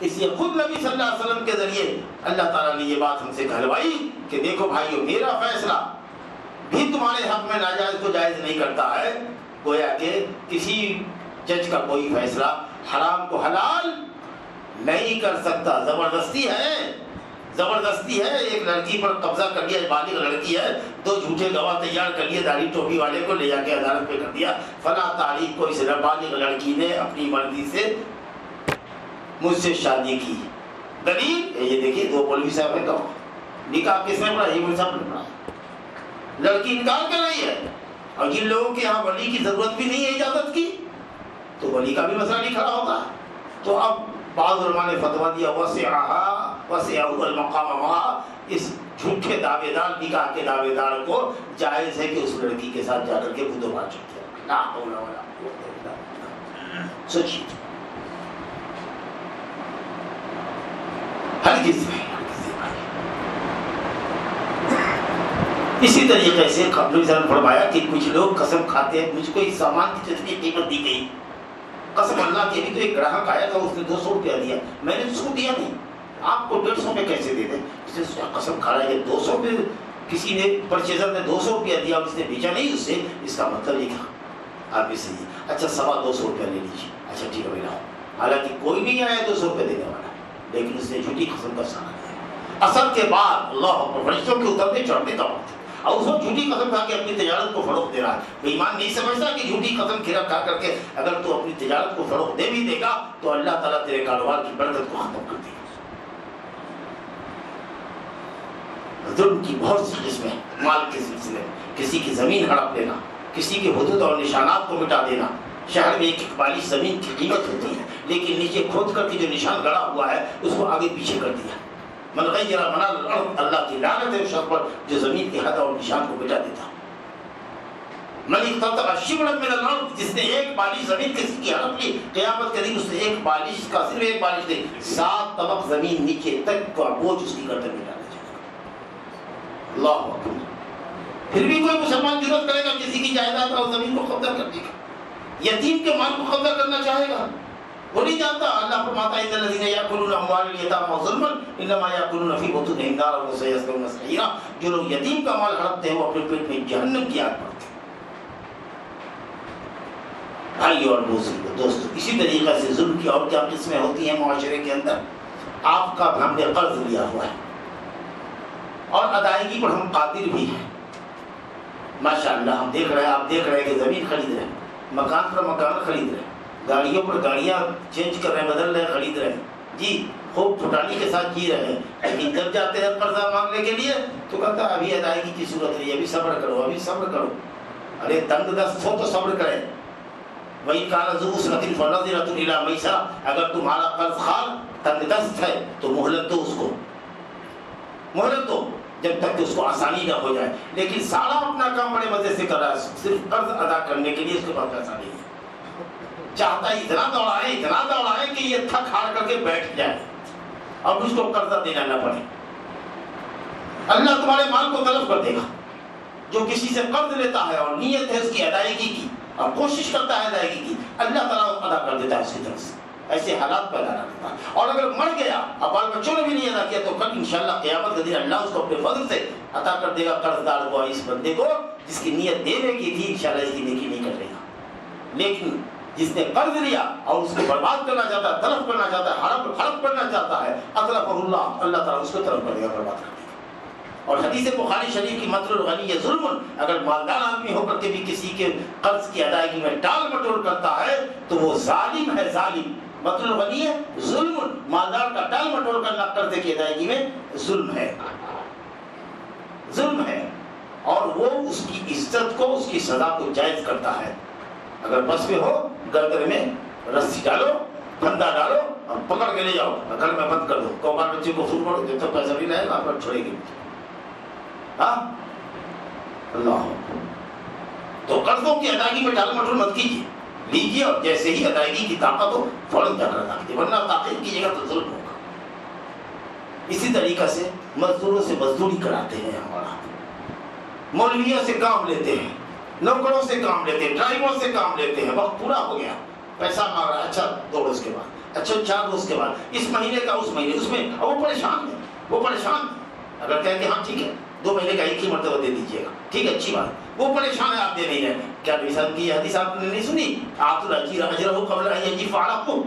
اس لیے خود نبی صلی اللہ علیہ وسلم کے ذریعے اللہ تعالیٰ نے یہ بات ہم سے کہلوائی کہ دیکھو بھائیو، میرا فیصلہ بھی تمہارے حق میں ناجائز کو جائز نہیں کرتا ہے۔ گویا کہ کسی جج کا کوئی فیصلہ حرام کو حلال نہیں کر سکتا، زبردستی ہے۔ زبردستی ہے، ایک لڑکی پر قبضہ کر لیا بالغ لڑکی ہے، دو جھوٹے گواہ تیار کر لیے داڑھی ٹوپی والے کو لے جا کے عدالت پہ کر دیا۔ فلاں تاریخ کو اس بالغ لڑکی نے اپنی مرضی سے مجھ سے شادی کی۔ دلیل؟ یہ دیکھیے، دو پولیس صاحب نے کہا نکاح کس نے پڑھا؟ یہ صاحب نے پڑھا۔ لڑکی انکار کر رہی ہے۔ اور جن لوگوں کے یہاں ولی کی ضرورت بھی نہیں ہے اجازت کی، تو ولی کا بھی مسئلہ نہیں کھڑا ہوتا۔ تو اب بعض علماء نے فتوا دیا، وسعہا، وسعہ المقام، وہاں اس جھوٹے دعوے دار نکاح کے دعوے دار کو جائز ہے کہ اس لڑکی کے ساتھ جا کر کے بدو بات چکے لا حول ولا قوت اسی طریقے سے قبل فرمایا کہ کچھ لوگ قسم کھاتے ہیں، مجھ کو اس سامان کی جتنی قیمت دی گئی۔ قسم اللہ کی ابھی تو ایک گراہک آیا تھا، اس نے دو سو روپیہ دیا۔ میں نے اس کو دیا نہیں۔ آپ کو ڈیڑھ سو میں کیسے دے دیں اس نے قسم کھا رہا ہے کہ دو سو روپئے کسی نے پرچیزر نے دو سو روپیہ دیا اور اس نے بیچا نہیں اس سے، اس کا مطلب یہ کہا آپ بھی صحیح۔ اچھا سوا دو سو روپیہ لے لیجیے اچھا ٹھیک ہے میرا حالانکہ کوئی نہیں آیا دو سو روپیہ دینے والا، لیکن اس نے جھوٹی قسم کا سہارا دیا۔ اثر کے بعد اللہ فرشتوں کے اترنے چڑھنے کا وقت اور اس وقت جھوٹی قسم کھا کے اپنی تجارت کو فروغ دے رہا ہے۔ ایمان نہیں سمجھتا کہ جھوٹی قسم کھیرا کھا کر کے اگر تو اپنی تجارت کو فروغ دے بھی دے گا، تو اللہ تعالیٰ تیرے کاروبار کی برکت کو ختم کر دے گا۔ ظلم کی بہت سی قسمیں مال کے سلسلے میں کسی کی زمین ہڑپ لینا، کسی کے حدود اور نشانات کو مٹا دینا۔ شہر میں ایک اقبالی زمین کی قیمت ہوتی ہے، لیکن نیچے کھود کر کے جو نشان گڑا ہوا ہے، اس کو آگے پیچھے کر دیا۔ من غیر منا اللہ کی لعنت ہے اس شخص پر جو زمین کے حد اور نشان کو مٹا دیتا۔ ملک تطغى شبرا من الارض، جس نے ایک بالش زمین کسی کی ہڑپ لی قیامت کے دن اس نے ایک بالش کا صرف ایک بالش دے سات طبق زمین نیچے تک کا بوجھ اس کی گردن میں ڈالا جائے گا۔ اللہ اکبر پھر بھی کوئی مسلمان جرت کرے گا، کسی کی جائیداد اور زمین کو قبضہ کرنے کا یتیم کے مال کو قبضہ کرنا چاہے گا۔ وہ نہیں جانتا اللہ فرماتا ہے ان الذين ياكلون اموال اليتامى ظلما انما ياكلون في بطونهم نارا وسيصلون سعيرا جو لوگ یتیم کا مال ہڑپتے ہیں وہ اپنے پیٹ میں جہنم کی آگ پڑتے ہیں بھائی اور دوست دوستو اسی طریقے سے ظلم کی اور کیا قسمیں ہوتی ہیں معاشرے کے اندر آپ کا ہم نے قرض لیا ہوا ہے اور ادائیگی پر ہم قادر بھی ہیں ماشاء اللہ ہم دیکھ رہے ہیں آپ دیکھ رہے ہیں کہ زمین خرید رہے ہیں مکان پر مکان خرید رہے ہیں گاڑیوں پر گاڑیاں چینج کر رہے ہیں، بدل رہے ہیں، خرید رہے ہیں۔ جی خوب پھٹانی کے ساتھ جی رہے ہیں۔ لیکن جب جاتے ہیں قرضہ مانگنے کے لیے، تو کہتا ہے، ابھی ادائیگی کی صورت نہیں ابھی صبر کرو، ابھی صبر کرو۔ ارے تنگ دست ہو تو صبر کریں۔ وہی کالا میسا اگر تمہارا قرض خال تنگ دست ہے، تو مہلت دو اس کو۔ مہلت دو، جب تک کہ اس کو آسانی نہ ہو جائے۔ لیکن سارا اپنا کام بڑے مزے سے کر رہا ہے، صرف قرض ادا کرنے کے لیے اس کے پاس پیسہ نہیں ہے۔ چاہتا ہے اتنا دوڑائے اتنا دوڑائے کہ یہ تھک ہار کر کے بیٹھ جائے۔ اب اس کو قرضہ دینا نہ پڑے۔ اللہ تمہارے مال کو طلب کر دے گا۔ جو کسی سے قرض لیتا ہے اور نیت ہے اس کی ادائیگی کی، اور کوشش کرتا ہے ادائیگی کی، اللہ تعالیٰ ادا کر دیتا ہے اس کی طرف سے۔ ایسے حالات پیدا نہ کرتا اور اگر مر گیا، اب بال بچوں نے بھی نہیں ادا کیا، تو کل انشاءاللہ قیامت کے دن اللہ اس کو اپنے فضل سے عطا کر دے گا قرض دار کو اس بندے کو، جس کی نیت دینے کی تھی، انشاءاللہ اس کی نیکی نہیں کر رہے گا لیکن جس نے قرض لیا اور اس کو برباد کرنا چاہتا ہے طلب کرنا چاہتا ہے ہڑپ ہڑپ کرنا چاہتا ہے اطلب اللہ اللہ تعالیٰ اس کو طلب کر دے گا برباد کر دے گا اور حدیث بخاری شریف کی مطلب الغنی یہ ظلم، اگر مالدار آدمی ہو کر کے بھی کسی کے قرض کی ادائیگی میں ٹال مٹول کرتا ہے، تو وہ ظالم ہے، ظالم۔ مطلب الغنی ہے، ظلم، مالدار کا ٹال مٹول کرنا قرض کی ادائیگی میں ظلم ہے۔ ظلم ہے۔ اور وہ اس کی عزت کو، اس کی سزا کو جائز کرتا ہے۔ اگر بس میں ہو گردن میں رسی ڈالو پھندا ڈالو اور پکڑ کے لے جاؤ گھر میں بند کر دو کومار بچے کو فون کرو جب تک پیسہ نہیں لائے گا آپ چھوڑے گی ہاں اللہ تو قرضوں کی ادائیگی میں ڈال مٹر مت کیجیے لیجیے اور جیسے ہی ادائیگی کی طاقت ہو فوراً جا کر ادا کیجیے ورنہ تاخیر کیجیے گا تو ظلم ہوگا اسی طریقہ سے مزدوروں سے مزدوری کراتے ہیں ہمارا مولویوں سے کام لیتے ہیں نوکروں سے کام لیتے ہیں، ڈرائیوروں سے کام لیتے ہیں، وقت پورا ہو گیا۔ پیسہ مانگ رہا ہے اچھا دوڑ اس کے بعد اچھا چار روز کے بعد، اس مہینے کا اس مہینے، اس میں وہ پریشان ہے، وہ پریشان ہے۔ اگر کہیں کہ ہاں ٹھیک ہے، دو مہینے کا ایک ہی مرتبہ دے دیجیے گا۔ ٹھیک ہے، اچھی بات وہ پریشان ہے، آپ دے نہیں رہے۔ کیا نبی صاحب کی حدیث آپ نے نہیں سنی؟ آپ تو اجیر اجر ہو قبل جی فارا کو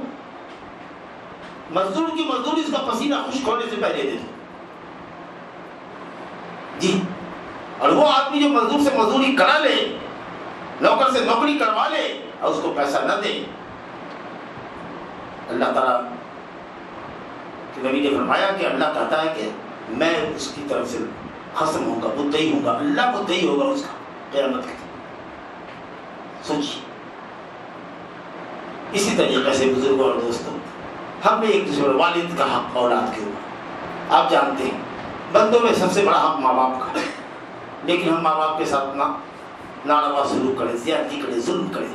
مزدور کی مزدوری اس کا پسینہ خشک ہونے سے پہلے دے دو جی۔ اور وہ آدمی جو مزدور سے مزدوری کرا لے نوکر سے نوکری کروا لے اور اس کو پیسہ نہ دے۔ اللہ تعالیٰ کہ نبی نے فرمایا کہ اللہ کہتا ہے کہ میں اس کی طرف سے خسم ہوں گا ہوں گا، اللہ مدعی ہوگا اس کا۔ قیامت کے سوچیے۔ اسی طریقے سے بزرگوں اور دوستوں، ہم نے ایک دوسرے والد کا حق اولاد کے اوپر۔ آپ جانتے ہیں، بندوں میں سب سے بڑا حق ماں باپ کا۔ لیکن ہم ماں باپ کے ساتھ نہ ناروا سلوک کرے زیادتی کرے ظلم کرے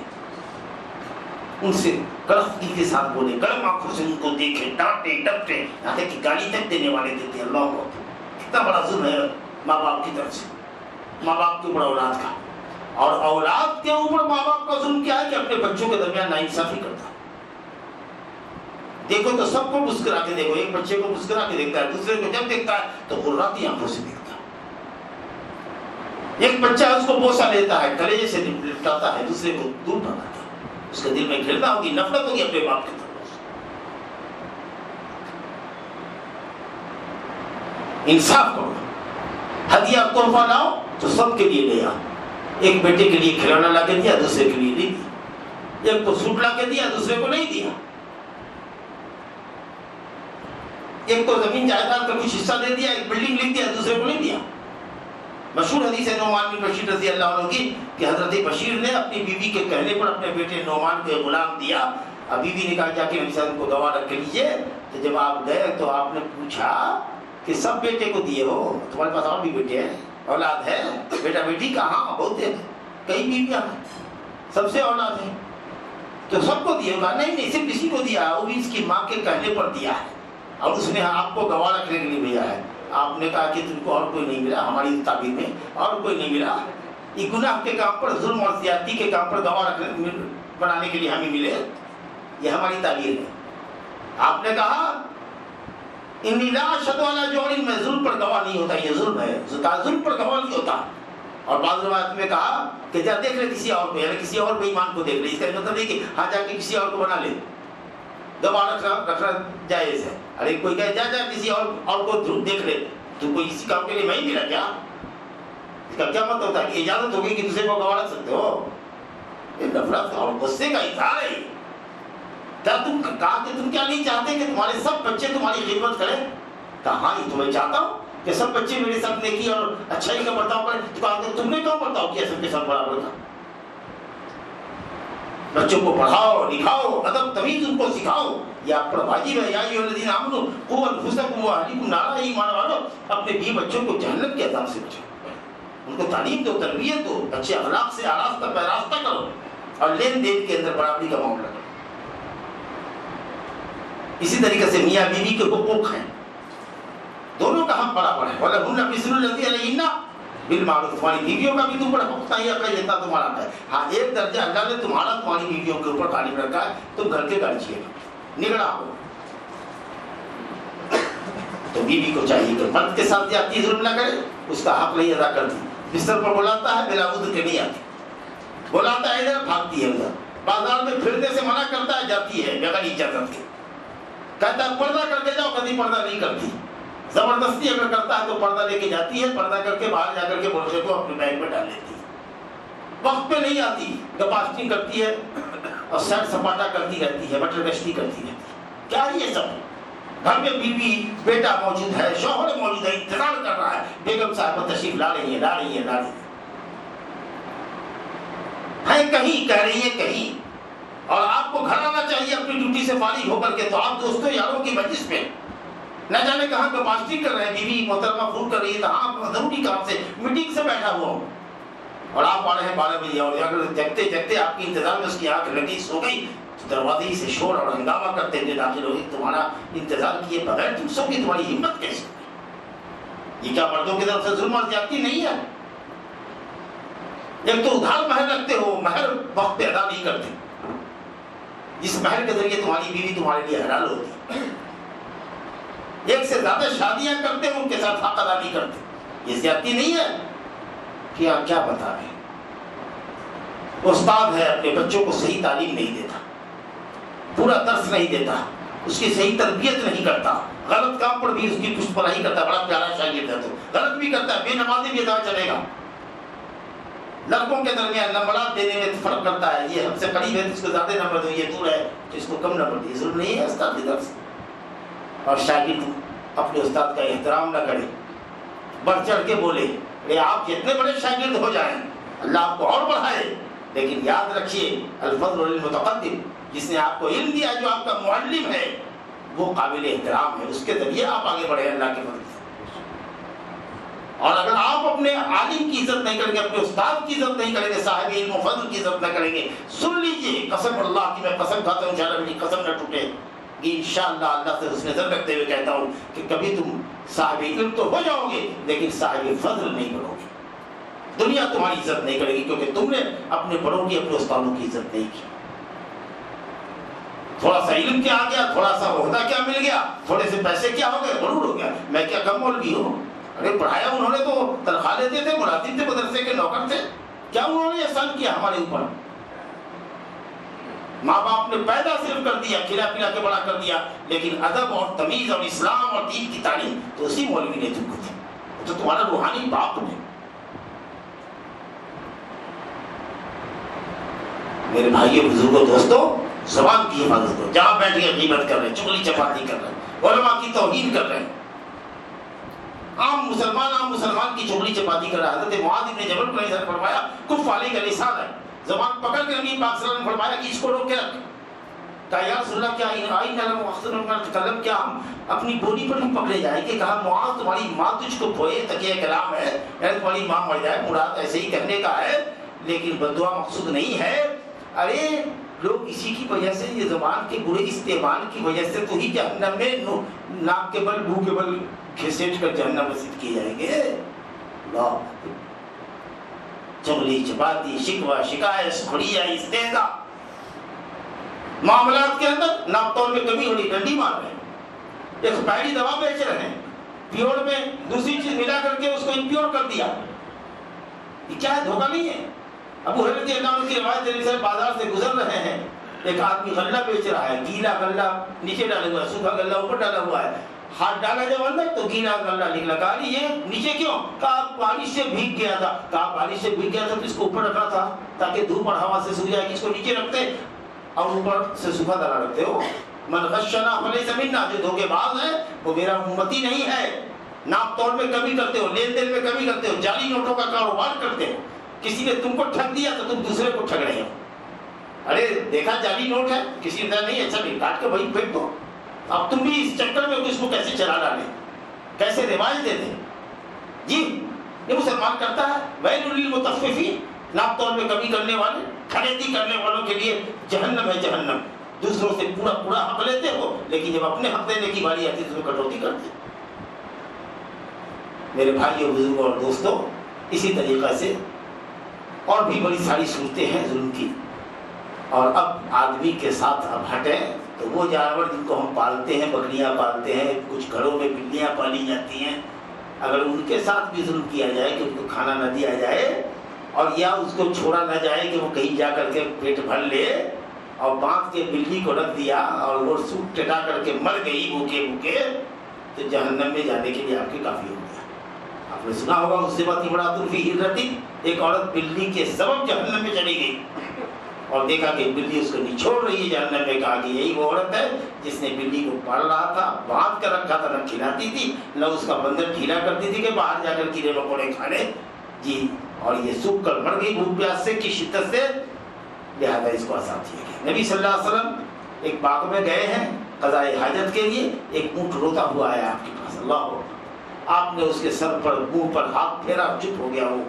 ان سے کڑفتی کے ساتھ بولے گرم آنکھوں سے ان کو دیکھے ڈانٹے ڈپٹے یہاں تک کہ گالی تک دینے والے دیتے ہیں۔ اللہ کو کتنا بڑا ظلم ہے ماں باپ کی طرف سے۔ ماں باپ کے اوپر اولاد کا۔ اور اولاد کے اوپر ماں باپ کا ظلم کیا ہے کہ اپنے بچوں کے درمیان ناانصافی کرتا دیکھو تو سب کو مسکرا کے دیکھو، ایک بچے کو مسکرا کے دیکھتا ہے، دوسرے کو جب دیکھتا ہے تو غراتی آنکھوں سے دیکھتا ہے۔ ایک بچہ اس کو بوسا لیتا ہے کلیجے سے لپٹاتا ہے، دوسرے کو دور بھگاتا ہے۔ اس کے دل میں گھرنا ہوگی، نفرت ہوگی، اپنے باپ کی طرف انصاف کرو۔ ہدیہ تحفہ لاؤ تو سب کے لیے لے آؤ۔ ایک بیٹے کے لیے کھلونا لا کے دیا، دوسرے کے لیے نہیں دیا۔ ایک کو سوٹ لا کے دیا، دوسرے کو نہیں دیا۔ ایک تو زمین جائیداد کا کچھ حصہ دے دیا، ایک بلڈنگ لکھ دیا، دوسرے کو نہیں دیا۔ مشہور حدیث ہے نعمان بن بشیر رضی اللہ عنہ کی کہ حضرت بشیر نے اپنی بیوی کے کہنے پر اپنے بیٹے نعمان کو غلام دیا۔ اب بیوی نے کہا جا کے نبی صاحب کو گواہ رکھ کے لیجیے تو جب آپ گئے تو آپ نے پوچھا کہ سب بیٹے کو دیے ہو؟ تمہارے پاس اور بھی بیٹے ہیں؟ اولاد ہے؟ بیٹا بیٹی کہاں بہت ہے کئی بیویاں ہیں۔ سب سے اولاد ہے تو سب کو دیے ہوگا نہیں نہیں، صرف اسی کو دیا۔ وہ بھی اس کی ماں کے کہنے پر دیا ہے۔ اور اس نے آپ کو گواہ رکھنے کے لیے بھیجا ہے۔ آپ نے کہا کہ تم کو اور کوئی نہیں ملا، ہماری تعبیر میں اور کوئی نہیں ملا۔ یہ گناہ کے کام پر، ظلم اور زیادتی کے کام پر گواہ رکھنے، بنانے کے لیے ہمیں ملے۔ یہ ہماری تعبیر ہے۔ آپ نے کہا والا جوڑی میں ظلم پر گواہ نہیں ہوتا، یہ ظلم ہے۔ ظلم پر گواہ نہیں ہوتا۔ اور بعض روایت میں کہا کہ جا دیکھ لے کسی اور کو یعنی کسی اور کو ایمان کو دیکھ لے۔ اس کا مطلب نہیں کہ ہاں جا کے کسی اور کو بنا لے۔ گواہ رکھنا رکھنا جائز ہے۔ ارے کوئی کہے، جا جا، کسی اور اور کو دھوپ دیکھ لے۔ تو کوئی اسی کام کے لیے میں ہی ملا کیا؟ اس کا کیا مطلب ہوتا کہ اجازت ہوگی کہ دوسرے کو گواہ سکتے ہو؟ یہ نفرت اور غصے کا اظہار ہے کیا تم کہا کہ تم کیا نہیں چاہتے کہ تمہارے سب بچے تمہاری خدمت کریں؟ کہاں ہی تمہیں چاہتا ہوں کہ سب بچے میرے ساتھ نیکی اور اچھائی کا برتاؤ کریں؟ تو کہا کہ تم نے کہاں برتاؤ کیا سب کے ساتھ برابر تھا؟ بچوں کو پڑھاؤ لکھاؤ ادب تمیز ان کو سکھاؤ یہ آپ پر واجب ہے یا یہ الذین آمنوا قوا انفسکم واهلیکم نارا ایمان والو اپنے بیوی بچوں کو جہنم کے عذاب سے بچاؤ ان کو تعلیم دو تربیت دو اچھے اخلاق سے آراستہ پیراستہ کرو اور لین دین کے اندر برابری کا معاملہ کرو اسی طریقے سے میاں بیوی کے حقوق ہیں دونوں کا حق برابر ہے ولا ہن مثل الذی علیہن بالمعروف تمہاری بیویوں کا بھی تم پر حق نہیں ہے لیتا تمہارا ہے۔ ہاں ایک درجہ اللہ نے تمہارا، تمہاری بیویوں کے اوپر قائم رکھا ہے، تم گھر کے گاڑی نگڑا ہو۔ تو بیوی کو چاہیے کہ مرد کے ساتھ جاتی ظلم نہ کرے، اس کا حق نہیں ادا کرتی۔ بستر پر بلاتا ہے بلا بدھ کے نہیں آتی بلاتا ہے ادھر، بھاگتی ہے ادھر۔ بازار میں پھرنے سے منع کرتا ہے، جاتی ہے، بغیر اجازت کے۔ کہتا ہے، پردہ کر کے جاؤ، کبھی پردہ نہیں کرتی۔ زبردستی اگر کرتا ہے تو پردہ لے کے جاتی ہے، پردہ کر کے باہر جا کر کے برقعے کو اپنے بیگ میں ڈال لیتی ہے۔ وقت پہ نہیں آتی گپاسٹنگ کرتی ہے اور سیر سپاٹا کرتی رہتی ہے بٹر گشتی کرتی رہتی ہے۔ کیا یہ سب؟ گھر میں بیوی، بیٹا موجود ہے، شوہر موجود ہے، انتظار کر رہا ہے۔ بیگم صاحب تشریف لا رہی ہے، لا رہی ہے، لا رہی ہے۔ کہیں، کہہ رہی ہے کہیں۔ اور آپ کو گھر آنا چاہیے، اپنی ڈیوٹی سے فارغ ہو کر کے تو آپ دوستوں، یاروں کی مجلس میں نہ جانے کہاں کپاسٹی کر رہے ہیں بیوی، محترمہ فون کر رہی ہے تو ہاں ضروری کام سے میٹنگ سے بیٹھا ہوا ہوں۔ اور آپ آ رہے ہیں بارہ بجے اور اگر جگتے جگتے آپ کی انتظار میں اس کی آنکھ لگی سو گئی۔ دروازے سے شور اور ہنگامہ کرتے ہوئے داخل ہوگی تمہارا انتظار کیے بغیر تم سو کی تمہاری ہمت کیسے؟ یہ کیا مردوں کی طرف سے ظلم اور زیادتی نہیں ہے؟ جب تو ادھار مہر رکھتے ہو، مہر وقت پہ ادا نہیں کرتے۔ جس مہر کے ذریعے تمہاری بیوی تمہارے لیے حلال ہوتی ہے۔ ایک سے زیادہ شادیاں کرتے ہیں، ان کے ساتھ حق ادا نہیں کرتے۔ یہ زیادتی نہیں ہے کہ آپ کیا بتا رہے استاد ہے، اپنے بچوں کو صحیح تعلیم نہیں دیتا۔ پورا درس نہیں دیتا۔ اس کی صحیح تربیت نہیں کرتا۔ غلط کام پر بھی اس کی پشت پناہی کرتا۔ بڑا پیارا شاگرد ہے۔ تو غلط بھی کرتا ہے، بے نمازی بھی ادا چلے گا۔ لڑکوں کے درمیان نمبرات دینے میں فرق کرتا ہے۔ یہ ہم سے قریب ہے جس کو زیادہ نمبر دو، یہ دور ہے، تو اس کو کم نمبر دیے ضرور نہیں ہے، استاد کی طرف سے اور شاگرد اپنے استاد کا احترام نہ کرے۔ بڑھ چڑھ کے بولے کہ آپ جتنے بڑے شاگرد ہو جائیں، اللہ آپ کو اور بڑھائے۔ لیکن یاد رکھیے، الفضل المتقدم جس نے آپ کو علم دیا، جو آپ کا معلم ہے، وہ قابل احترام ہے۔ اس کے ذریعے آپ آگے بڑھے اللہ کے فضل سے اور اگر آپ اپنے عالم کی عزت نہیں کریں گے، اپنے استاد کی عزت نہیں کریں گے، صاحب علم و فضل کی عزت نہ کریں گے، سن لیجیے، قسم اللہ کی میں قسم کھاتا ہوں انشاءاللہ میری قسم نہ ٹوٹے۔ انشاءاللہ اللہ سے اس نظر رکھتے ہوئے کہتا ہوں کہ کبھی تم صاحب علم تو ہو جاؤ گے، لیکن صاحب فضل نہیں بنو گے۔ دنیا تمہاری عزت نہیں کرے گی، کیونکہ تم نے اپنے بڑوں کی، اپنے استادوں کی عزت نہیں کی۔ تھوڑا سا علم کیا آ گیا، تھوڑا سا عہدہ کیا مل گیا، تھوڑے سے پیسے کیا ہو گئے، ضرور ہو گیا۔ میں کیا کم مولوی ہوں؟ ارے، پڑھایا انہوں نے تو تنخواہ لیتے تھے ملازم تھے، مدرسے کے نوکر تھے۔ کیا انہوں نے احسان کیا ہمارے اوپر؟ ماں باپ نے پیدا صرف کر دیا، کھلا پلا کے بڑا کر دیا، لیکن ادب اور تمیز اور اسلام اور دین کی تعلیم تو اسی مولوی نے تم کو تھی تو تمہارا روحانی باپ نے میرے بھائیوں بزرگوں دوستوں زبان کی حفاظت کرو۔ جہاں بیٹھ کے غیبت کر رہے ہیں، چگلی چپاتی کر رہے ہیں، علماء کی توہین کر رہے ہیں۔ عام مسلمان عام مسلمان کی چگلی چپاتی کر رہا حضرت معاذ ابن جبل کو فرمایا کف علی کا لسان ہے۔ زبان پکڑ کے نبی پاک صلی اللہ علیہ وسلم نے فرمایا کہ اس کو روک کے رکھ۔ کہا، یا رسول اللہ، کیا آئی نہ مخصوص کلم کیا ہم اپنی بولی پر ہم پکڑے جائیں گے؟ کہا، معاذ، تمہاری ماں تجھ کو کھوئے، تکیہ کلام ہے۔ یعنی تمہاری ماں مر جائے، مراد ایسے ہی کرنے کا ہے۔ لیکن بدعا مقصود نہیں ہے۔ ارے، لوگ اسی کی وجہ سے یہ زبان کے برے استعمال کی وجہ سے تو ہی جہنم میں ناک کے بل بو کے بل گھسیٹ کر جہنم رسید کیے جائیں گے۔ اللہ چغلی چپاتی شکوہ، شکایت کھڑیا استعزا معاملات کے اندر ناپتول میں کمی ہونی ڈنڈی مار رہے ہیں۔ ایکسپائری دوا بیچ رہے ہیں۔ پیور میں دوسری چیز ملا کر کے اس کو امپیور کر دیا۔ یہ کیا ہے؟ دھوکہ نہیں ہے۔ ابو حضرت اللہ کی روایت جنہی سے بازار سے گزر رہے ہیں۔ ایک آدمی غلہ بیچ رہا ہے، گیلا غلہ، نیچے ڈالا ہوا ہے سوکھا غلہ، اوپر ڈالا ہوا ہے۔ ہاتھ ڈالا جب اندر تو گیلا غلہ نکلا۔ کہا یہ نیچے کیوں؟ کہا پانی سے بھیگ گیا تھا۔ کہا پانی سے بھیگ گیا تھا تو اس کو اوپر رکھا تھا تاکہ دھوپ اور ہوا سے سوکھ جائے کہ اس کو نیچے رکھتے اور اوپر سے سوکھا دانا رکھتے ہو۔ من غشنا فلی زمینہ جو دھوکے باز ہے وہ میرا امتی نہیں ہے۔ ناپ توڑ میں کمی کرتے ہو، لین دین میں کمی کرتے ہو، جعلی نوٹوں کا کاروبار کرتے ہو۔ کسی نے تم کو ٹھگ دیا تو تم دوسرے کو ٹھگ رہے ہو۔ ارے، دیکھا جعلی نوٹ ہے، کسی نے نہیں اچھا نہیں کاٹ کے وہی پھینک دو۔ اب تم بھی اس چکر میں اس کو کیسے چلا ڈالے؟ کیسے رواج دے دیں جی یہ مسلمان کرتا ہے۔ ویل للمطففین ناپ توڑ میں کمی کرنے والے، خریدی کرنے والوں کے لیے جہنم ہے جہنم۔ دوسروں سے پورا پورا حق لیتے ہو، لیکن جب اپنے حق دینے کی باری آتی تو کٹوتی کرتے میرے بھائی اور بزرگوں اور دوستوں، اسی طریقہ سے اور بھی بڑی ساری صورتیں ہیں ظلم کی۔ اور اب آدمی کے ساتھ اب ہٹیں۔ تو وہ جانور جن کو ہم پالتے ہیں، بکریاں پالتے ہیں، کچھ گھروں میں بلیاں پالی جاتی ہیں، اگر ان کے ساتھ بھی ظلم کیا جائے کہ ان کو کھانا نہ دیا جائے اور یا اس کو چھوڑا نہ جائے کہ وہ کہیں جا کر کے پیٹ بھر لے اور باندھ کے بلی کو رکھ دیا اور وہ سوٹ ٹٹا کر کے مر گئی، بھوکے بھوکے، تو جہنم میں جانے کے لیے آپ کے کافی ہو گیا۔ آپ نے سنا ہوگا، اس سے بات بڑا تلفی ہرتی ایک عورت بلی کے سبب جہنم میں چلی گئی۔ اور دیکھا کہ بلی اس کو نچوڑ رہی ہے، جہنم میں کہا کہ یہی وہ عورت ہے جس نے بلی کو پال رہا تھا باندھ کر رکھا تھا، نہ کھلاتی تھی، نہ اس کا بندر ڈھیلا کرتی تھی کہ باہر جا کر کیڑے مکوڑے کھانے جی اور یہ سوکھ کر مر گئی بھوک پیاس سے، کی شدت سے۔ لہٰذا اس کو آسان کیا گیا۔ نبی صلی اللہ علیہ وسلم ایک باغ میں گئے ہیں قضاء حاجت کے لیے، ایک اونٹ روتا ہوا ہے آپ کے پاس۔ اللہ ہو، آپ نے اس کے سر پر، منہ پر ہاتھ پھیرا، چپ ہو گیا وہ۔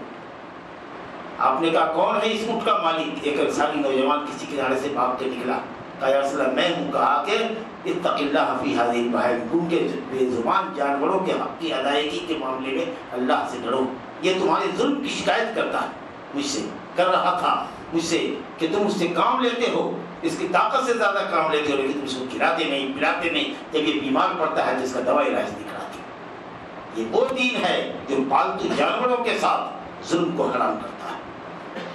آپ نے کہا کون ہے اس اونٹ کا مالک؟ ایک انسانی نوجوان کسی کنارے سے بھاگ کے نکلا۔ کہا یا میں ہوں، کہا کہ اتق اللہ فی حاضر بہائم کیونکہ بے زبان جانوروں کے حق کی ادائیگی کے معاملے میں اللہ سے ڈرو۔ یہ تمہارے ظلم کی شکایت کرتا ہے۔ مجھ سے کر رہا تھا۔ مجھ سے کہ تم اس سے کام لیتے ہو۔ اس کی طاقت سے زیادہ کام لیتے ہو، لیکن تم اس کو کھلاتے نہیں، پلاتے نہیں۔ جب یہ بیمار پڑتا ہے تو اس کا دوا علاج نہیں کراتے۔ یہ وہ دین ہے جو پالتو جانوروں کے ساتھ ظلم کو حرام کرتا ہے۔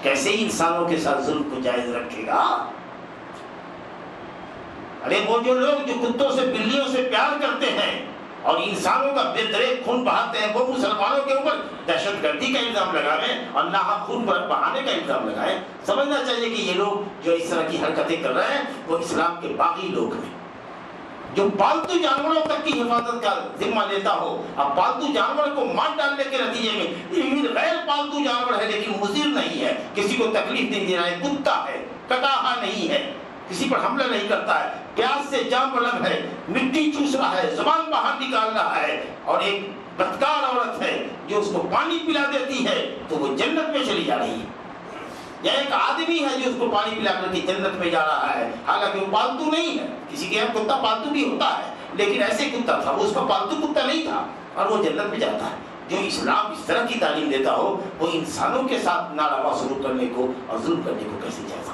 کیسے انسانوں کے ساتھ ظلم کو جائز رکھے گا؟ ارے وہ جو لوگ جو کتوں سے بلیوں سے پیار کرتے ہیں اور انسانوں کا بے درے خون بہاتے ہیں، وہ مسلمانوں کے اوپر دہشت گردی کا الزام لگائیں اور نہ خون بہانے کا الزام لگائیں سمجھنا چاہیے کہ یہ لوگ جو اس طرح کی حرکتیں کر رہے ہیں، وہ اسلام کے باقی لوگ ہیں۔ جو پالتو جانوروں تک کی حفاظت کا ذمہ لیتا ہو، اب پالتو جانور کو مار ڈالنے کے نتیجے میں غیر پالتو جانور ہے، لیکن مضر نہیں ہے۔ کسی کو تکلیف نہیں دے رہا ہے کتا ہے، کٹاہا نہیں ہے۔ کسی پر حملہ نہیں کرتا ہے۔ پیاس سے جام بلند ہے، مٹی چوس رہا ہے، زبان باہر نکال رہا ہے۔ اور ایک بدکار عورت ہے جو اس کو پانی پلا دیتی ہے، تو وہ جنت میں چلی جا رہی ہے۔ یا ایک آدمی ہے جو اس کو پانی پلا کر کے جنت میں جا رہا ہے، حالانکہ وہ پالتو نہیں ہے۔ کسی کے یہاں کتا پالتو بھی ہوتا ہے، لیکن ایسے کتا تھا، وہ اس کا پالتو کتا نہیں تھا، اور وہ جنت میں جاتا ہے۔ جو اسلام اس طرح کی تعلیم دیتا ہو، وہ انسانوں کے ساتھ ناروا سلوک کرنے کو اور ظلم کرنے کو کیسے جائز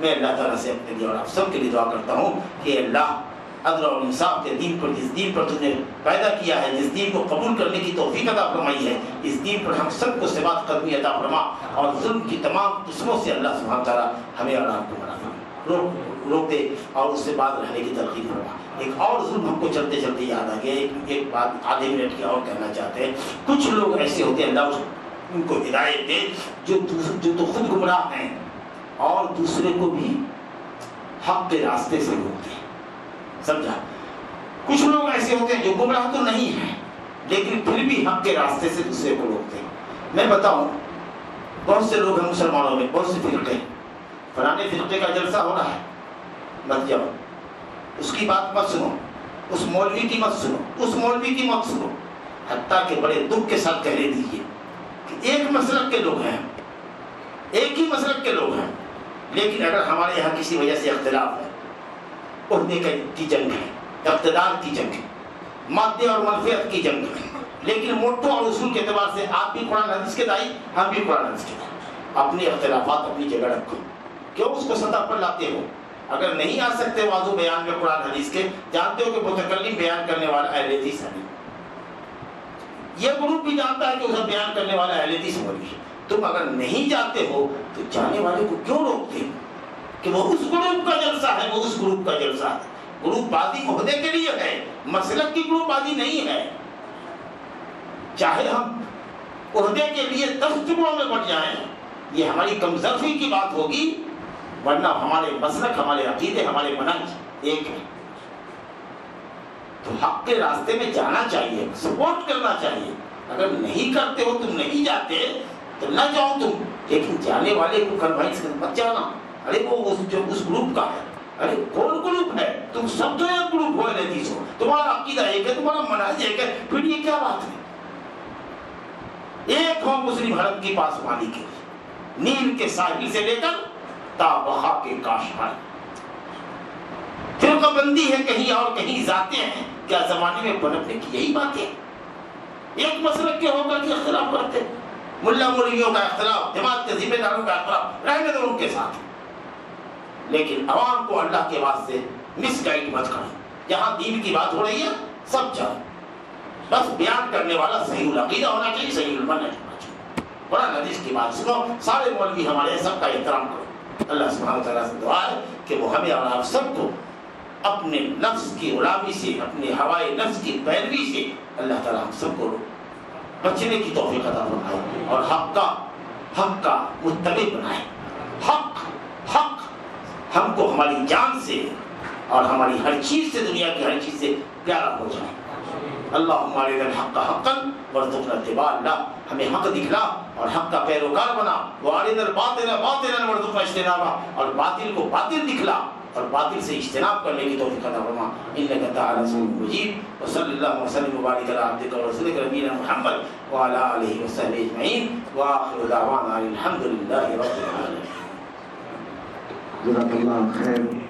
میں اللہ تعالیٰ سے اپنے لیے اور آپ سب کے لیے دعا کرتا ہوں کہ اللہ عدل اور انصاف کے دین پر، جس دین پر تم نے پیدا کیا ہے، جس دین کو قبول کرنے کی توفیق عطا فرمائی ہے، اس دین پر ہم سب کو سبات قدمی عطا فرما اور ظلم کی تمام قسموں سے اللہ سبحانہ تعالیٰ ہمیں اور آپ کو بنا روک روک دے اور اس سے بعد رہنے کی ترقی فرما۔ ایک اور ظلم ہم کو چلتے چلتے یاد آ گیا۔ ایک ایک بات آدھے منٹ کی اور کہنا چاہتے ہیں۔ کچھ لوگ ایسے ہوتے ہیں، اللہ ان کو ہدایت دے، جو جو تو خود گمراہ ہیں اور دوسرے کو بھی حق کے راستے سے روکتے ہیں۔ سمجھا؟ کچھ لوگ ایسے ہوتے ہیں جو گمراہ تو نہیں ہیں، لیکن پھر بھی حق کے راستے سے دوسرے کو روکتے ہیں۔ میں بتاؤں، بہت سے لوگ ہیں مسلمانوں میں، بہت سے فرقے ہیں۔ فلانے فرقے کا جلسہ ہو رہا ہے۔ مت جاؤ۔ اس کی بات مت سنو۔ اس مولوی کی مت سنو۔ اس مولوی کی مت سنو۔ حتیٰ کہ بڑے دکھ کے ساتھ کہہ دیجیے کہ ایک مسلک کے لوگ ہیں۔ ایک ہی مسلک کے لوگ ہیں۔ لیکن اگر ہمارے یہاں کسی وجہ سے اختلاف ہے عہدے کی جنگ ہے، اقتدار کی جنگ ہے، مادے اور منفیت کی جنگ ہے۔ لیکن موٹو اور اصول کے اعتبار سے آپ بھی قرآن حدیث کے دائی، ہم بھی قرآن حدیث کے دائی۔ اپنی اختلافات اپنی جگہ رکھو۔ کیوں اس کو سطح پر لاتے ہو؟ اگر نہیں آ سکتے واضح بیان میں قرآن حدیث کے، جانتے ہو کہ متکلم بیان کرنے والا اہل حدیث ہے۔ یہ گروپ بھی جانتا ہے کہ اسے بیان کرنے والا اہل حدیث مولوی ہے۔ تم اگر نہیں جانتے ہو، تو جانے والے کو کیوں روکتے ہو؟ کہ وہ اس گروپ کا جلسہ ہے، وہ اس گروپ کا جلسہ ہے۔ گروپ بازی عہدے کے لیے ہے مسلک کی گروپ بازی نہیں ہے۔ چاہے ہم عہدے کے لیے دس ٹکڑوں میں بٹ جائیں، یہ ہماری کمزرفی کی بات ہوگی، ورنہ ہمارے مسلک، ہمارے عقیدے، ہمارے منج ایک ہے تو حق کے راستے میں جانا چاہیے سپورٹ کرنا چاہیے۔ اگر نہیں کرتے ہو، تم نہیں جاتے، تو نہ جاؤ تم، لیکن جانے والے کو کنوائنس مت جانا۔ ارے وہ اس جو اس گروپ کا ہے، ارے کون گروپ ہے؟ تم سب تو ایک گروپ ہو لیتی ہو تمہارا عقیدہ ایک ہے، تمہارا مناج ایک ہے، پھر یہ کیا بات ہے؟ ایک ہو مسلم حرم کی پاسبانی کے نیل کے ساحل سے لے کر تا بہا کے کاشمار فرقہ بندی ہے، کہیں اور کہیں ذاتے ہیں۔ کیا زمانے میں پنپنے کی یہی بات ہے؟ ایک مسلک کے ہو کر کے اختلاف کرتے ملا مولویوں کا اختلاف، جماعت کے ذمہ داروں کا اختلاف رہنے دو ان کے ساتھ۔ لیکن عوام کو اللہ کے واسطے مس گائڈ مت کرو۔ جہاں دین کی بات ہو رہی ہے، سب جاؤ۔ بس بیان کرنے والا صحیح العقیدہ ہونا چاہیے، صحیح المنج ہونا چاہیے۔ قرآن حدیث کی بات سنو، سارے مولوی ہمارے سب کا احترام کرو۔ اللہ سبحانہ تعالیٰ سے دعا ہے کہ وہ ہمیں اور آپ سب کو اپنے نفس کی غلامی سے، اپنے ہوائے نفس کی پیروی سے اللہ تعالیٰ ہم سب کو بچنے کی توفیق عطا فرمائے اور حق کا حق کا متبع بنائے۔ حق حق ہم کو ہماری جان سے اور ہماری ہر چیز سے دنیا کی ہر چیز سے پیارا ہو جائے۔ اللہ ہمارے الحق حقا ورزقنا اتباع اللہ ہمیں حق دکھلا اور حق کا پیروکار بنا۔ وارد الباطل باطلا ورزقنا اجتنابا اور باطل کو باطل دکھلا اور باطل سے اجتناب کرنے کی توفیق عطا فرما۔ انک تعالی سبحانہ مجید۔ وصلی اللہ وسلم وبارک علی عبدک ورسولک نبینا محمد وعلى آلہ وصحبہ اجمعین۔ واخر دعوانا الحمد للہ رب العالمین۔ جزاک اللہ خیر.